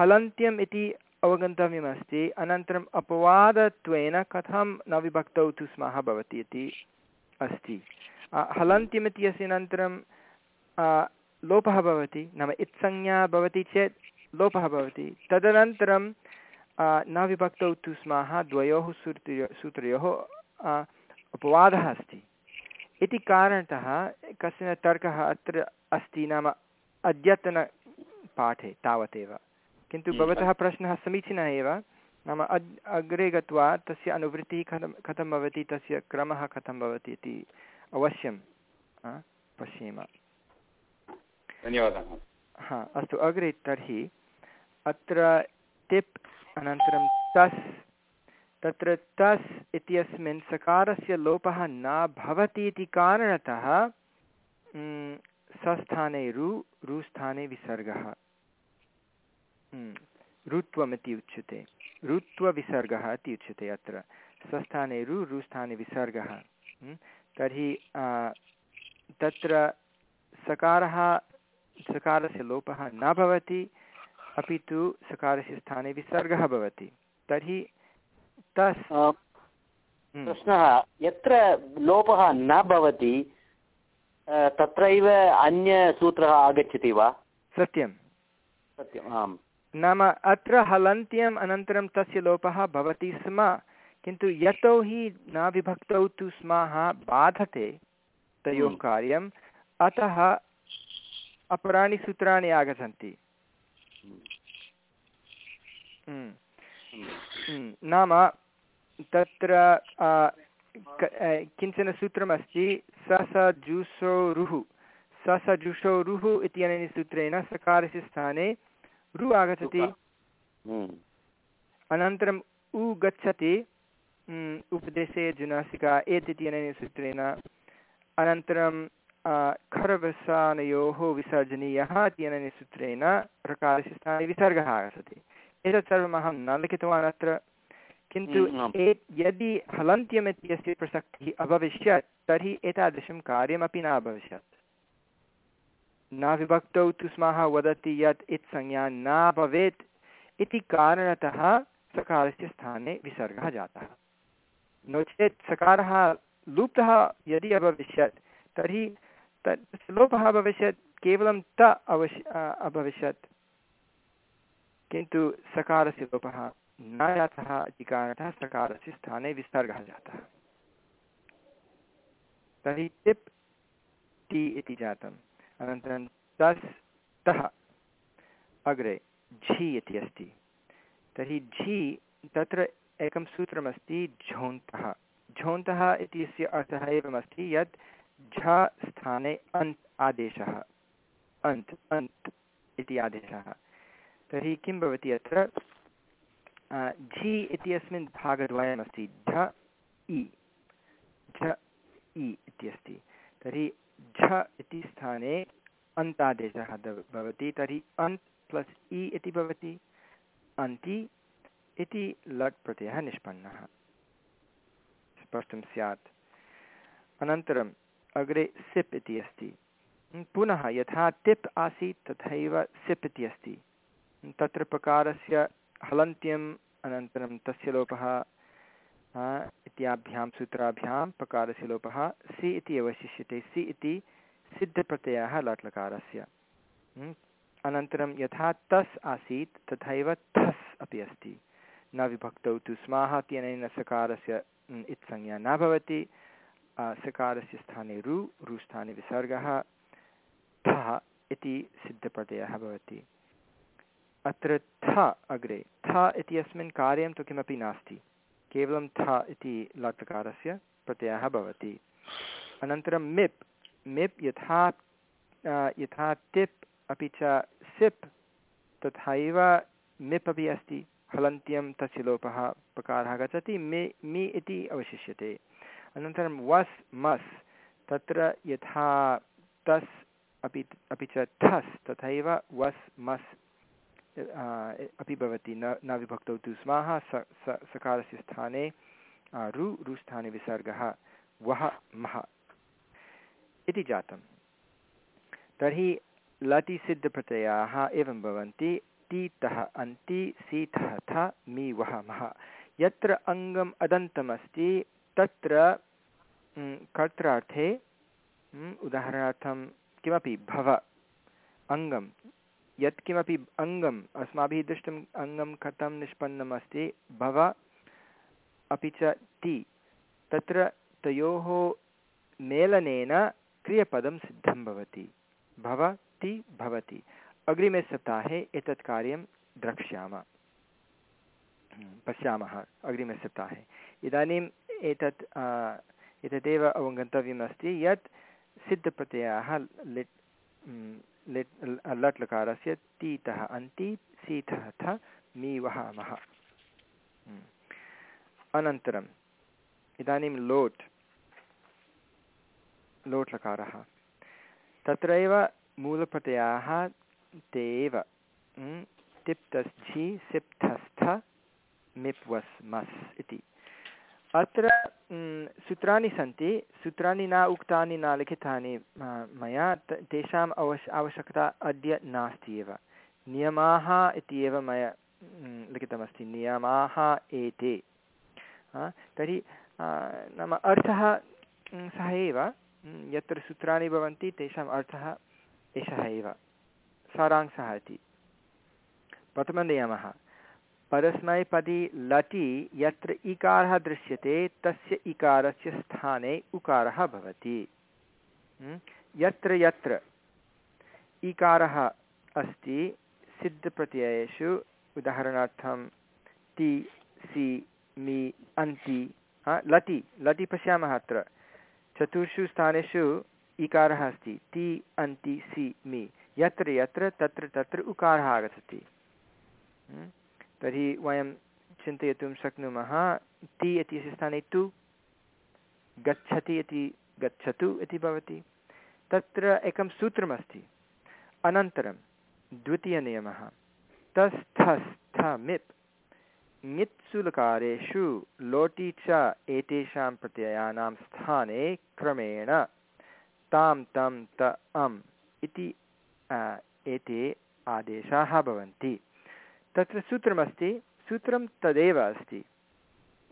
Speaker 1: हलन्त्यम् इति अवगन्तव्यमस्ति अनन्तरम् अपवादत्वेन कथं न विभक्तौ तु स्मः भवति इति अस्ति। हलन्त्यमिति अस्य अनन्तरं लोपः भवति, नाम इत्संज्ञा भवति चेत् लोपः भवति। तदनन्तरं न विभक्तौ तु स्मः द्वयोः सूत्रयो, सूत्रयोः अपवादः अस्ति। इति कारणतः कश्चन तर्कः अत्र अस्ति नाम अद्यतनपाठे तावदेव। किन्तु भवतः प्रश्नः समीचीनः एव। नाम अग् अग्रे गत्वा तस्य अनुवृत्तिः कथं कथं भवति तस्य क्रमः कथं भवति इति अवश्यं पश्येम।
Speaker 3: धन्यवादः।
Speaker 1: हा अस्तु अग्रे तर्हि अत्र टिप् अनन्तरं तस्। तत्र तस् इत्यस्मिन् सकारस्य लोपः न भवति इति कारणतः सस्थाने रु रुस्थाने विसर्गः। रुत्वमिति उच्यते। रुत्वविसर्गः इति उच्यते अत्र। स्वस्थाने रु रुस्थाने विसर्गः। तर्हि तत्र सकारः सकारस्य लोपः न भवति अपि तु सकारस्य स्थाने विसर्गः भवति। तर्हि तस्
Speaker 2: प्रश्नः यत्र लोपः न भवति तत्रैव अन्यसूत्रः आगच्छति वा?
Speaker 1: सत्यं
Speaker 2: सत्यम् आम्।
Speaker 1: नाम अत्र हलन्त्यम् अनन्तरं तस्य लोपः भवति स्म किन्तु यतोहि न विभक्तौ तु स्मः बाधते तयोः हम्म। कार्यम् अतः अपराणि सूत्राणि आगच्छन्ति हम्म। हम्म। नाम तत्र किंचन सूत्रमस्ति स स जुषो रुः स स जुषो रुः इत्यनेन सूत्रेण सकारस्य स्थाने रु आगच्छति
Speaker 2: हम्म।
Speaker 1: अनन्तरम् उ गच्छति उपदेशे जुनासिका एत् इत्यनेन सूत्रेण। अनन्तरं खरवसानयोः विसर्जनीयः इत्यनेन सूत्रेण ऋकारस्य स्थाने विसर्गः आगच्छति। एतत् सर्वम् अहं न लिखितवान् अत्र। किन्तु यदि हलन्त्यम् इत्यस्य प्रसक्तिः अभविष्यत् तर्हि एतादृशं कार्यमपि न अभविष्यत्। न विभक्तौ तु स्मः वदति यत् इत्संज्ञा न भवेत् इति कारणतः सकारस्य स्थाने विसर्गः जातः। नो चेत् सकारः लुप्तः यदि अभविष्यत्, तर्हि तत् लोपः अभविष्यत्, केवलं त अवश्य अभविष्यत्। किन्तु सकारस्य लोपः न जातः इति कारणतः सकारस्य स्थाने विसर्गः जातः। तर्हि टिप् टि इति जातम्। अनन्तरं तस् तः अग्रे झि इति अस्ति। तर्हि झि तत्र एकं सूत्रमस्ति झोन्तः। झोन्तः इत्यस्य अर्थः एवमस्ति यत् झ स्थाने अन्त् आदेशः। अन्त् अन्त् इति आदेशः। तर्हि किं भवति अत्र? झि इत्यस्मिन् भागद्वयमस्ति। झ इ। झ इ इत्यस्ति तर्हि झ इति स्थाने अन्तादेशः भवति, तर्हि अन्त् प्लस् इ इति भवति, अन्ति इति लट् प्रत्ययः निष्पन्नः। स्पष्टं स्यात्। अनन्तरम् अग्रे सिप् इति अस्ति। पुनः यथा टिप् आसीत्, तथैव सिप् इति अस्ति। तत्र प्रकारस्य हलन्त्यम्, अनन्तरं तस्य लोपः इत्याभ्यां सूत्राभ्यां प्रकारस्य लोपः सि इति अवशिष्यते, सि इति सिद्धप्रत्ययः लट्लकारस्य। अनन्तरं यथा तस् आसीत्, तथैव थस् अपि अस्ति। न विभक्तौ तु स्माः इत्यनेन सकारस्य इत्संज्ञा न भवति। सकारस्य स्थाने रु रुस्थाने विसर्गः, थः इति सिद्धप्रत्ययः भवति। अत्र थ अग्रे, थ इत्यस्मिन् कार्यं तु किमपि नास्ति। केवलं थ इति लट्लकारस्य प्रत्ययः भवति। अनन्तरं मिप्। मिप् यथा यथा टिप् अपि च सिप् तथैव मिप् अपि अस्ति। हलन्त्यं तस्य लोपः प्रकारः गच्छति। मे, मि इति अवशिष्यते। अनन्तरं वस्, मस्। तत्र यथा तस् अपि अपि च थस् तथैव वस्, मस् अपि भवति। न न विभक्तौ तु स्माः स सकारस्य स्थाने रु रुस्थाने विसर्गः, वः, मः। इति जातं तर्हि लटिसिद्धप्रत्ययाः एवं भवन्ति। तीतः अन्ति सीतः थ, मी वः, मः। यत्र अङ्गम् अदन्तमस्ति, तत्र कर्त्रार्थे उदाहरणार्थं किमपि भव अङ्गं यत्किमपि अङ्गम्, अस्माभिः दृष्टम् अङ्गं कथं निष्पन्नम् अस्ति भव, अपि च ति। तत्र तयोः मेलनेन क्रियपदं सिद्धं भवति। भवति भवति। अग्रिमे सप्ताहे एतत् कार्यं द्रक्ष्यामः। पश्यामः अग्रिमे सप्ताहे। इदानीम् एतत् एतदेव अवगन्तव्यमस्ति यत् सिद्धप्रत्ययाः लिट् लिट् लट् लकारस्य तीतः, अन्ति सीतः थ मी वहामः हम्म। अनन्तरम् इदानीं लोट् लोट् लकारः तत्रैव मूलप्रत्ययाः ते एव हम्म। तिप्तस्थि, सिप्तस्थ मिप्वस् मस् इति अत्र सूत्राणि सन्ति। सूत्राणि न उक्तानि, न लिखितानि मया। तेषाम् अवश्, आवश्यकता अद्य नास्ति एव। नियमाः इति एव मया लिखितमस्ति। नियमाः एते। तर्हि नाम अर्थः सः एव। यत्र सूत्राणि भवन्ति, तेषाम् अर्थः एषः एव। सारांशः इति। प्रथमनियमः। परस्मैपदी लटि यत्र इकारः दृश्यते, तस्य इकारस्य स्थाने उकारः भवति। यत्र यत्र इकारः अस्ति, सिद्धप्रत्ययेषु, उदाहरणार्थं ति, सि, मि, अन्ति लटि लटि पश्यामः अत्र। चतुर्षु स्थानेषु इकारः अस्ति, ति, अन्ति, सि, मि। यत्र यत्र, तत्र तत्र उकारः आगच्छति। तर्हि वयं चिन्तयितुं शक्नुमः, ति इत्यस्य स्थाने तु, गच्छति इति गच्छतु इति भवति। तत्र एकं सूत्रमस्ति, अनन्तरं द्वितीयनियमः तस्थस्थ मिप् ङित्सुलकारेषु लोटि च एतेषां प्रत्ययानां स्थाने क्रमेण तां तं त अम् इति एते आदेशाः भवन्ति। तत्र सूत्रमस्ति, सूत्रं तदेव अस्ति।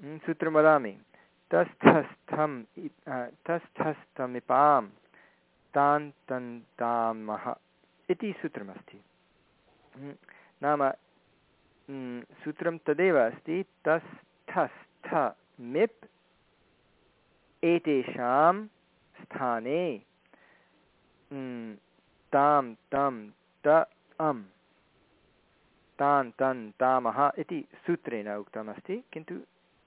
Speaker 1: सूत्रं वदामि। तस्थस्थं तस्थस्थमिपां तान् तन्तामः इति सूत्रमस्ति। नाम सूत्रं तदेव अस्ति तस्थस्थ मिप् एतेषां स्थाने तां, तं, त, अम्। तान् तन् तामः इति सूत्रेण उक्तमस्ति, किन्तु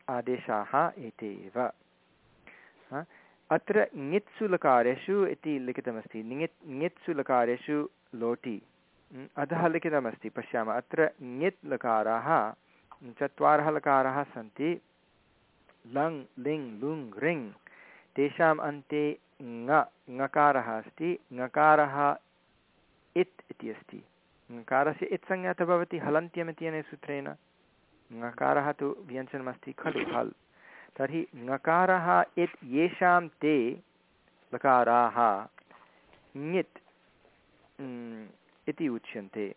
Speaker 1: आदेशाः एते एव अत्र ङित्सुलकारेषु इति लिखितमस्ति। ङित्, ङित्सुलकारेषु लोटि। अधः लिखितमस्ति, पश्यामः। अत्र ङित् लकाराः चत्वारः लकाराः सन्ति। लङ्, लिङ्, लुङ्, रिङ्। तेषाम् अन्ते ङकारः अस्ति। ङकारः इत् इति अस्ति। ङकारस्य इत्संज्ञा भवति हलन्त्यम् इत्यनेन सूत्रेण, ङकारः तु व्यञ्जनमस्ति खलु, हल्। तर्हि ङकारः इत् येषां ते लकाराः ङित् इति उच्यन्ते।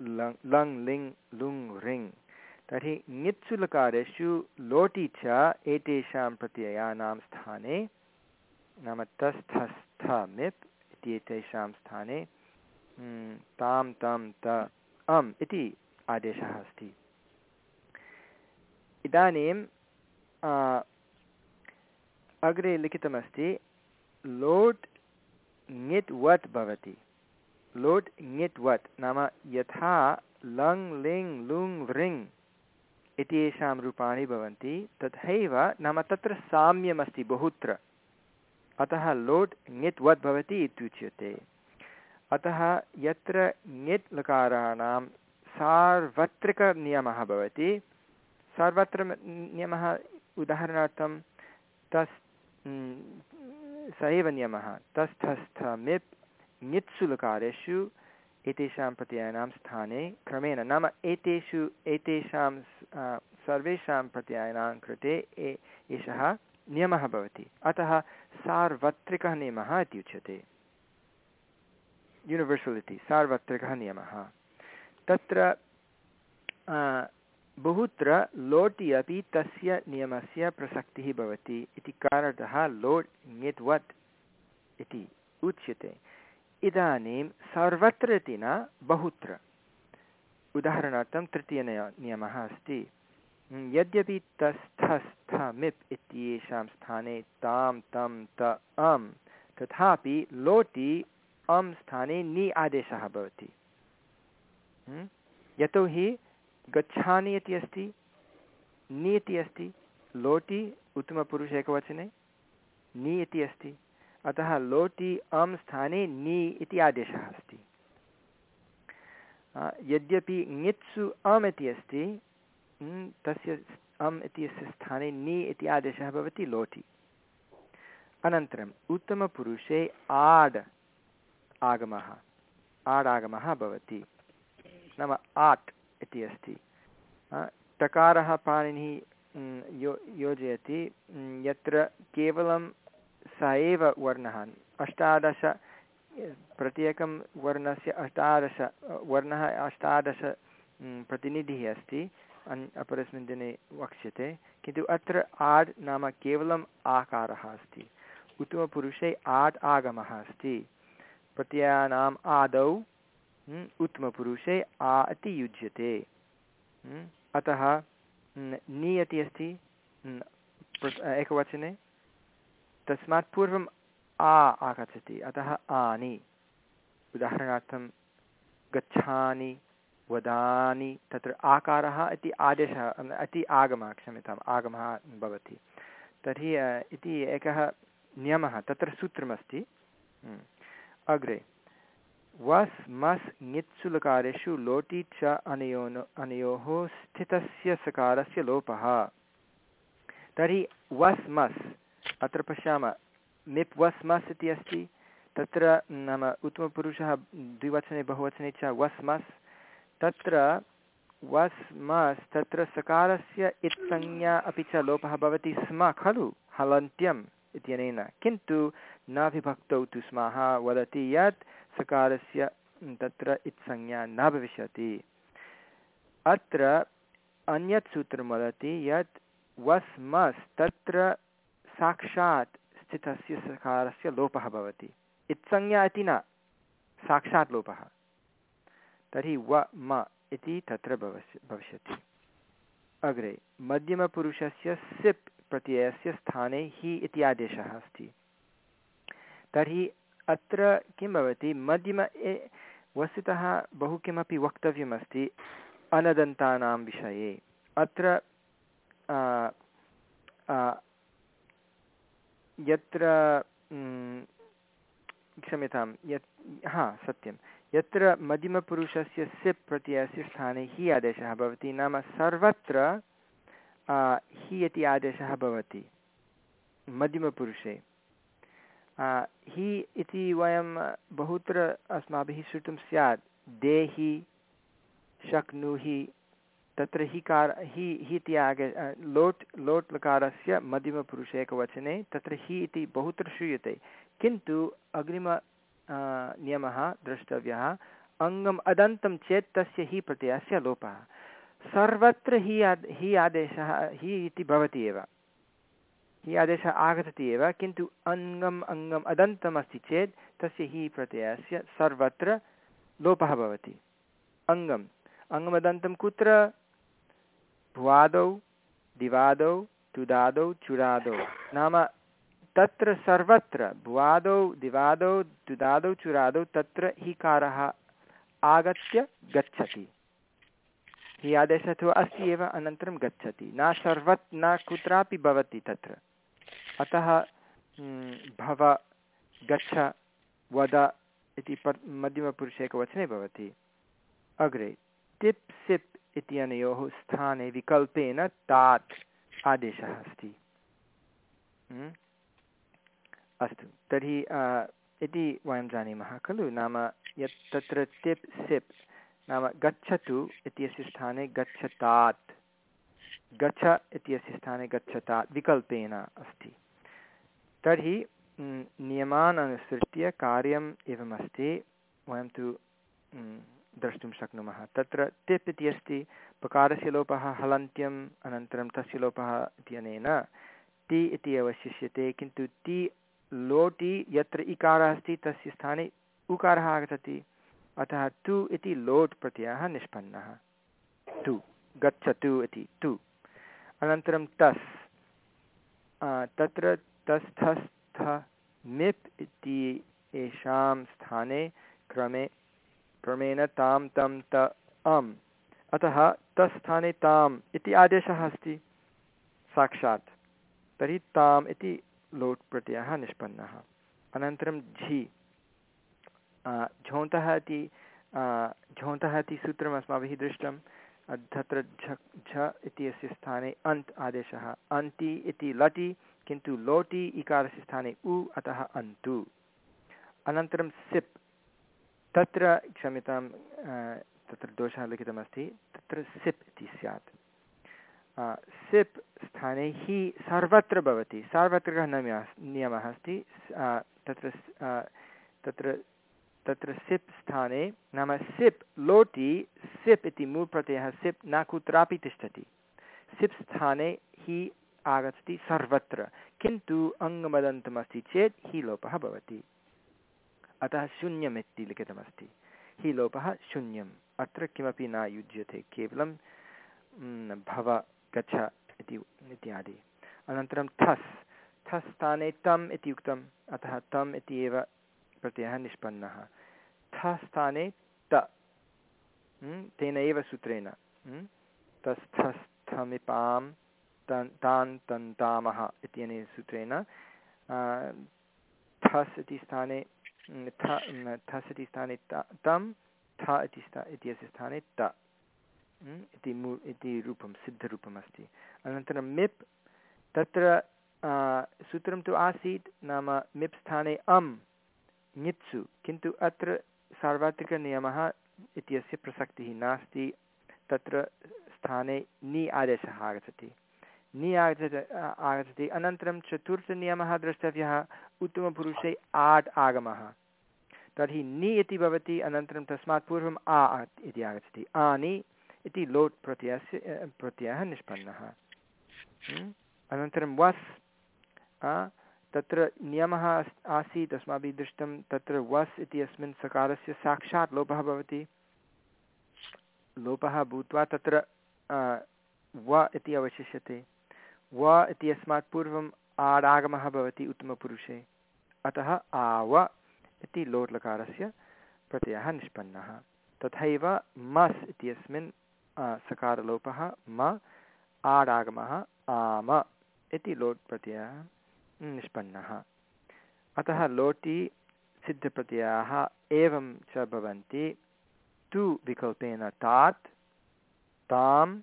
Speaker 1: लङ् लङ्, लिङ्, लुङ्, रिङ्। तर्हि ङित्सु लकारेषु लोटि च एतेषां प्रत्ययानां स्थाने, नाम तस्थस्थ मिप् इत्येतेषां स्थाने तां, तं, त, अम् इति आदेशः अस्ति। इदानीं अग्रे लिखितमस्ति लोट् ङित् वत् भवति। लोट् ङित् वत् नाम यथा लङ्, लिङ्, लुङ् वृङ् इत्येषां रूपाणि भवन्ति। तथैव नाम तत्र साम्यमस्ति, बहुत्र। अतः लोट् ङित् वत् भवति इत्युच्यते। अतः यत्र ङित् लकाराणां सार्वत्रिकनियमः भवति, सर्वत्र नियमः उदाहरणार्थं तस् स एव नियमः तस्थस्थ मिप् ङित्सु लकारेषु एतेषां प्रत्ययानां स्थाने क्रमेण, नाम एतेषु, एतेषां सर्वेषां प्रत्ययानां कृते एषः नियमः भवति। अतः सार्वत्रिकः नियमः इत्युच्यते। यूनिवर्सल् इति सार्वत्रिकः नियमः। तत्र बहुत्र लोटि अपि तस्य नियमस्य प्रसक्तिः भवति इति कारणतः लोट् ङित् वत् इति उच्यते। इदानीं सर्वत्र इति न बहुत्र। उदाहरणार्थं तृतीयनय नियमः अस्ति। यद्यपि तस्थस्थ मिप् इत्येषां स्थाने तां, तं, त अं तथापि लोटि अं स्थाने नि आदेशः भवति। यतोहि गच्छामि इति अस्ति, नि इति अस्ति, लोटि उत्तमपुरुष एकवचने, नि इति अस्ति। अतः लोटि अं स्थाने नि इति आदेशः अस्ति। यद्यपि ङित्सु अम् इति अस्ति तस्य अम् इत्यस्य स्थाने नि इति आदेशः भवति, लोटि। अनन्तरम् उत्तमपुरुषे आड् आगमः। आडागमः भवति। नाम आट् इति अस्ति। टकारः पाणिनिः यो, योजयति। यत्र केवलं स एव वर्णः। अष्टादश, प्रत्येकं वर्णस्य अष्टादश, वर्णः अष्टादश प्रतिनिधिः अस्ति। अन्, अपरस्मिन् दिने वक्ष्यते। किन्तु अत्र आड् नाम केवलम् आकारः अस्ति। उत्तमपुरुषे आट् आगमः अस्ति। प्रत्ययानाम् आदौ उत्तमपुरुषे आ इति युज्यते। अतः नि इति अस्ति। एकवचने। तस्मात् पूर्वम् आ आगच्छति, अतः आनि। उदाहरणार्थं, गच्छानि, वदानि, तत्र आकारः इति आदेशः अति आगमः, क्षम्यताम्, आगमः भवति। तर्हि इति एकः नियमः, तत्र सूत्रमस्ति। अग्रे। वस् मस् ङित्सुलकारेषु लोटि च अनयोन अनयोः स्थितस्य सकारस्य लोपः। तर्हि वस् मस् अत्र पश्यामः, मिप् वस् मस् इति अस्ति, तत्र नाम उत्तमपुरुषः द्विवचने, बहुवचने च वस् मस् तत्र वस् मस् तत्र सकारस्य इत्संज्ञा अपि च लोपः भवति स्म, खलु, हलन्त्यम्। इत्यनेन। किन्तु न विभक्तौ तु स्मः वदति यत् सकारस्य तत्र इत्संज्ञा न भविष्यति। अत्र अन्यत् सूत्रं वदति यत् वस् मस् तत्र साक्षात् स्थितस्य सकारस्य लोपः भवति। इत्संज्ञा इति न, साक्षात् लोपः। तर्हि व, म इति तत्र भवस्, भविष्यति। अग्रे, मध्यमपुरुषस्य सिप् प्रत्ययस्य स्थाने हि इति आदेशः अस्ति। तर्हि अत्र किं भवति? मध्यम ए, वस्तुतः बहु किमपि वक्तव्यमस्ति अनदन्तानां विषये। अत्र यत्र क्षम्यतां, यत्, हा, सत्यं। यत्र मध्यमपुरुषस्य सिप् प्रत्ययस्य स्थाने हि आदेशः भवति, नाम सर्वत्र हि इति आदेशः भवति, मध्यमपुरुषे। हि इति वयं बहुत्र अस्माभिः श्रुतं स्यात्, देहि, शक्नुहि, तत्र हि कार, हि हि इति आगे लोट् लोट् लकारस्य मध्यमपुरुषे एकवचने, तत्र हि इति बहुत्र श्रूयते। किन्तु अग्रिम नियमः, द्रष्टव्यः, अङ्गम् अदन्तं चेत् तस्य हि प्रत्ययस्य लोपः। सर्वत्र हि आद्, हि आदेशः, हि इति भवति एव। हि आदेशः आगच्छति एव, किन्तु अङ्गम् अङ्गम् अदन्तम् अस्ति चेत् तस्य हि प्रत्ययस्य सर्वत्र लोपः भवति। अङ्गम्। अङ्गमदन्तं कुत्र? भुवादौ, दिवादौ तुदादौ चुरादौ नाम तत्र सर्वत्र भुवादौ, दिवादौ, दुदादौ चुरादौ तत्र हिकारः आगत्य गच्छति। हि आदेशः तु अस्ति एव, अनन्तरं गच्छति। न सर्वत् न कुत्रापि भवति तत्र। अतः भव, गच्छ, वद इति प मध्यमपुरुषे एकवचने भवति। अग्रे टिप् सिप् इत्यनयोः स्थाने विकल्पेन तात् आदेशः अस्ति। अस्तु। तर्हि इति वयं जानीमः, खलु? नाम यत् तत्र तिप् सिप् नाम गच्छतु इत्यस्य स्थाने गच्छतात्। गच्छ इत्यस्य स्थाने गच्छतात्, विकल्पेन अस्ति। तर्हि नियमान् अनुसृत्य कार्यम् एवमस्ति, वयं तु द्रष्टुं शक्नुमः। तत्र तिप् इति अस्ति, पकारस्य लोपः हलन्त्यम्, अनन्तरं तस्य लोपः इत्यनेन। टि इति अवशिष्यते, किन्तु टि लोटि यत्र इकारः अस्ति, तस्य स्थाने उकारः आगच्छति अतः तु इति लोट् प्रत्ययः निष्पन्नः। तु, गच्छतु इति, तु। अनन्तरं तस्। तत्र तस्थस्थ मिप् इति येषां स्थाने क्रमे, क्रमेण तां, तं, त, अम्। अतः तस्थाने ताम् इति आदेशः अस्ति। साक्षात्। तर्हि ताम् इति लोट् प्रत्ययः निष्पन्नः। अनन्तरं झि। झोन्तः इति झोन्तः इति सूत्रम् अस्माभिः दृष्टं तत्र झ झ इत्यस्य स्थाने अन्त् आदेशः। अन्ति इति लटि, किन्तु लोटि इकारस्य स्थाने उ, अतः अन्तु। अनन्तरं सिप्। तत्र क्षम्यतां तत्र दोषः लिखितमस्ति। तत्र सिप् इति स्यात्। सिप् स्थाने हि सर्वत्र भवति। सार्वत्रिकः नियमः अस्ति? तत्र तत्र तत्र सिप् स्थाने नाम सिप् लोटि, सिप् इति मूप्रत्ययः सिप् न कुत्रापि तिष्ठति। सिप् स्थाने हि आगच्छति सर्वत्र, किन्तु अङ्गमदन्तमस्ति चेत् हि लोपः भवति। अतः शून्यम् इति लिखितमस्ति। हि लोपः शून्यम्। अत्र किमपि न युज्यते, केवलं भव, गच्छ इति इत्यादि। अनन्तरं थस्। थस् स्थाने तम् इति उक्तम्। अतः तम् इति एव प्रत्ययः निष्पन्नः। थ स्थाने त। तेन एव सूत्रेण। तस्थस्थमिपां तन् तान् तन्तामः इत्यनेन सूत्रेण। थस् इति स्थाने थस् इति स्थाने तं थ इति स्था इत्यस्य स्थाने त। इति मू इति रूपं सिद्धरूपम् अस्ति अनन्तरं मिप्, तत्र सूत्रं तु आसीत्, नाम मिप् स्थाने अम्, ङित्सु। किन्तु अत्र सार्वत्रिकनियमः इत्यस्य प्रसक्तिः नास्ति। तत्र स्थाने नि आदेशः आगच्छति। नि आगच्छति आगच्छति। अनन्तरं चतुर्थनियमः द्रष्टव्यः, उत्तमपुरुषे आट् आगमः। तर्हि नि इति भवति, अनन्तरं तस्मात् पूर्वम् आ इति आगच्छति। आनि इति लोट् प्रत्ययस्य, प्रत्ययः निष्पन्नः। अनन्तरं वस् तत्र नियमः अस्, आसीत्, अस्माभिः दृष्टं तत्र वस् इति अस्मिन् सकारस्य साक्षात् लोपः भवति। लोपः भूत्वा तत्र व इति अवशिष्यते। व इति अस्मात् पूर्वम् आडागमः भवति उत्तमपुरुषे। अतः आव इति लोट्लकारस्य प्रत्ययः निष्पन्नः। तथैव मस् इत्यस्मिन् सकारलोपः म आडागमः आम इति लोट् प्रत्ययः निष्पन्नः। अतः लोटि सिद्धप्रत्ययाः एवं च भवन्ति। तु विकल्पेन तात्, ताम्,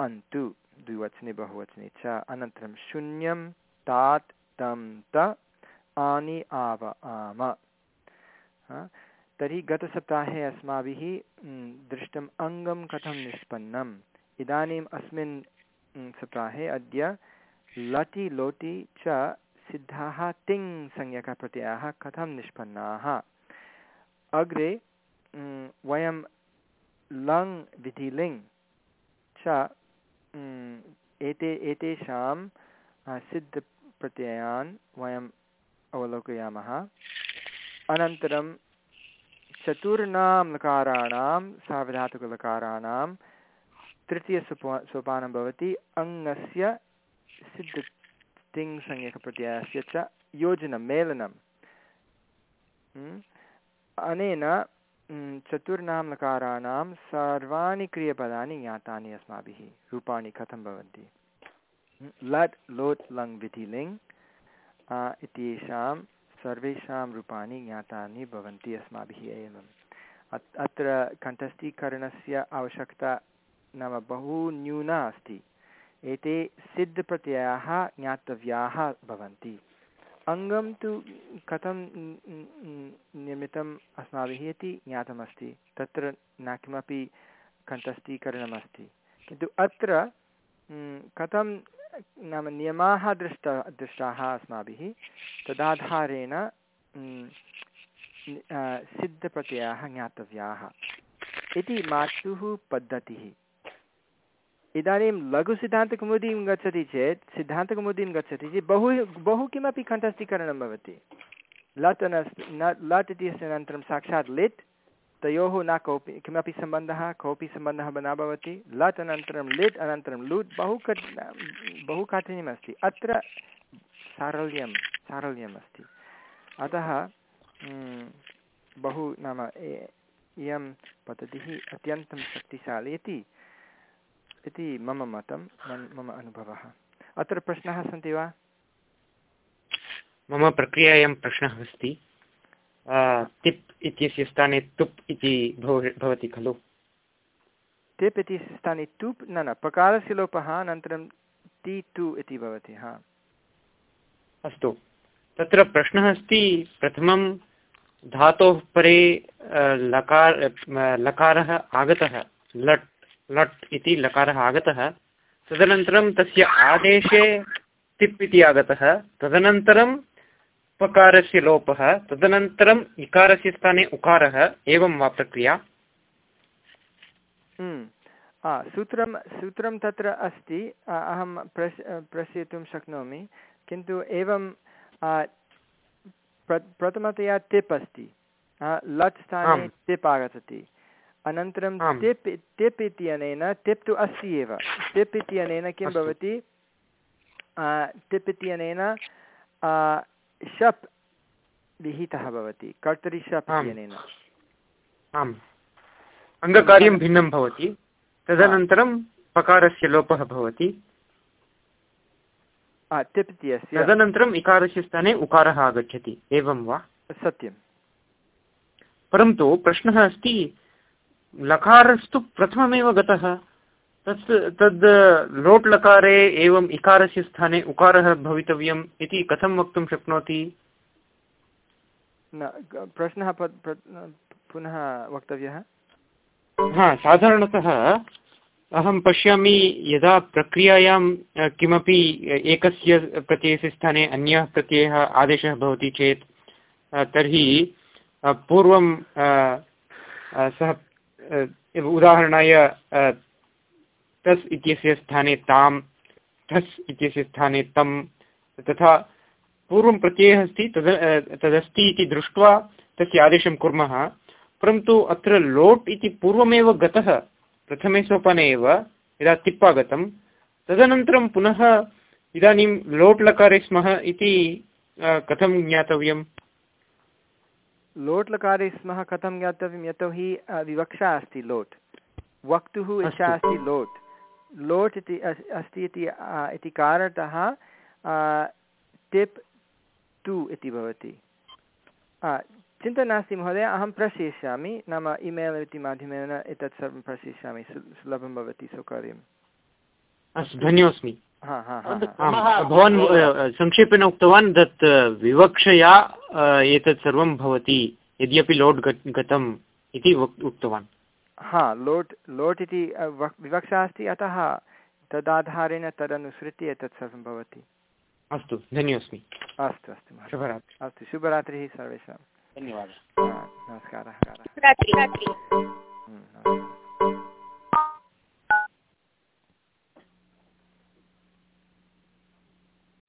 Speaker 1: अन्तु। द्विवचने, बहुवचने च। अनन्तरं शून्यं, तात् तं त, आनि, आव, आम। तर्हि गतसप्ताहे अस्माभिः दृष्टम् अङ्गं कथं निष्पन्नम्? इदानीम् अस्मिन् सप्ताहे अद्य लटि लोटि च सिद्धाः तिङ् संज्ञकप्रत्ययाः कथं निष्पन्नाः? अग्रे वयं लङ् विधिलिङ् च एते, एतेषां सिद्धप्रत्ययान् वयम् अवलोकयामः। अनन्तरं चतुर्णां लकाराणां सार्वधातुकलकाराणां, तृतीयसोपा, सोपानं भवति, अङ्गस्य सिद्ध तिङ्संज्ञकप्रत्ययस्य च योजनं मेलनं अनेन चतुर्णां लकाराणां सर्वाणि क्रियपदानि ज्ञातानि अस्माभिः। रूपाणि कथं भवन्ति? लट् लोट् लङ्, विधि, लिङ् इत्येषां सर्वेषां रूपाणि ज्ञातानि भवन्ति अस्माभिः एवम्। अत्र कण्ठस्थीकरणस्य आवश्यकता नाम बहु न्यूना अस्ति। एते सिद्धप्रत्ययाः ज्ञातव्याः भवन्ति। अङ्गं तु कथं निर्मितम् अस्माभिः इति ज्ञातमस्ति। तत्र न किमपि कण्ठस्थीकरणमस्ति। किन्तु अत्र कथं नाम नियमाः दृष्टा, दृष्टाः अस्माभिः, तदाधारेण सिद्धप्रत्ययाः ज्ञातव्याः। इति मातुः पद्धतिः। इदानीं लघुसिद्धान्तकौमुदीं गच्छति चेत्, सिद्धान्तकौमुदीं गच्छति चेत्, बहु बहु किमपि कण्ठस्थीकरणं भवति। लट् न, लट् इति अनन्तरं साक्षात् लिट्, तयोः न कोऽपि, किमपि सम्बन्धः, कोऽपि सम्बन्धः न भवति। लट् अनन्तरं लिट्, अनन्तरं लुट्, बहु कट् बहु काठिन्यमस्ति अत्र सारल्यं, सारल्यम् अस्ति। अतः बहु नाम इयं पद्धतिः अत्यन्तं शक्तिशाली इति इति मम मतं मम अनुभवः। अत्र प्रश्नाः सन्ति वा?
Speaker 4: मम प्रक्रियायां प्रश्नः अस्ति। तिप् इत्यस्य स्थाने तुप् इति भवति खलु?
Speaker 1: टिप् इति स्थाने तुप् न न पकारस्य लोपः अनन्तरं टि टु इति भवति हा।
Speaker 4: अस्तु। तत्र प्रश्नः अस्ति प्रथमं धातोः परे लकार लकारः आगतः लट् लट् इति लकारः आगतः। तदनन्तरं तस्य आदेशे तिप् इति आगतः। तदनन्तरं पकारस्य लोपः। तदनन्तरम् इकारस्य स्थाने उकारः। एवं वा प्रक्रिया?
Speaker 1: हम्म। सूत्रं सूत्रं तत्र अस्ति। अहं प्रश् प्रश्यतुं शक्नोमि। किन्तु एवं प्र प्रथमतया टिप् अस्ति। लट् स्थाने टिप् आगच्छति। अनन्तरं टिप् टिप् इत्यनेन टिप् तु अस्ति एव। टिप् इत्यनेन किं भवति? टिप् इत्यनेन शप् विहितः भवति। कर्तरि शप् इत्यनेन
Speaker 4: आम्। अङ्गकार्यं भिन्नं भवति। तदनन्तरं पकारस्य लोपः भवति।
Speaker 1: टिप् इत्यस्य
Speaker 4: तदनन्तरम् इकारस्य स्थाने उकारः आगच्छति। एवं वा?
Speaker 1: सत्यं
Speaker 4: परन्तु प्रश्नः अस्ति लकारस्तु प्रथममेव गतः। तत् तद् लोट् लकारे एवम् इकारस्य स्थाने उकारः भवितव्यम् इति कथं वक्तुं शक्नोति?
Speaker 1: न प्रश्नः पुनः वक्तव्यः?
Speaker 4: हा साधारणतः अहं पश्यामि यदा प्रक्रियायां किमपि एकस्य प्रत्ययस्य स्थाने अन्यः प्रत्ययः आदेशः भवति चेत् तर्हि पूर्वं सः उदाहरणाय तस् इत्यस्य स्थाने तां ठस् इत्यस्य स्थाने तं तथा पूर्वं प्रत्ययः अस्ति तद् तदस्ति इति दृष्ट्वा तस्य आदेशं कुर्मः। परन्तु अत्र लोट् इति पूर्वमेव गतः, प्रथमे सोपाने एव, यदा तिप् आगतं तदनन्तरं पुनः इदानीं लोट् लकारे स्मः इति कथं ज्ञातव्यम्?
Speaker 1: लोट् लकारे स्मः कथं ज्ञातव्यं? यतोहि विवक्षा अस्ति लोट्। वक्तुः इच्छा अस्ति लोट्। लोट् इति अस्ति इति इति कारणतः टिप् टु इति भवति। चिन्ता नास्ति महोदय अहं प्रेषयिष्यामि नाम इमेल् इति माध्यमेन एतत् सर्वं प्रेषयिष्यामि सुलभं भवति सौकर्यम्।
Speaker 4: अस्तु धन्योऽस्मि। भवान् संक्षेपेण उक्तवान् तत् विवक्षया एतत् सर्वं भवति यद्यपि लोट् गतम् इति उक्तवान्।
Speaker 1: हा लोट् लोट् इति विवक्षा अस्ति अतः तदाधारेण तदनुसृत्य एतत् सर्वं भवति।
Speaker 4: अस्तु धन्योऽस्मि।
Speaker 1: अस्तु अस्तु शुभरात्रिः। अस्तु शुभरात्रिः सर्वेषां।
Speaker 3: धन्यवादः।
Speaker 1: नमस्कारः।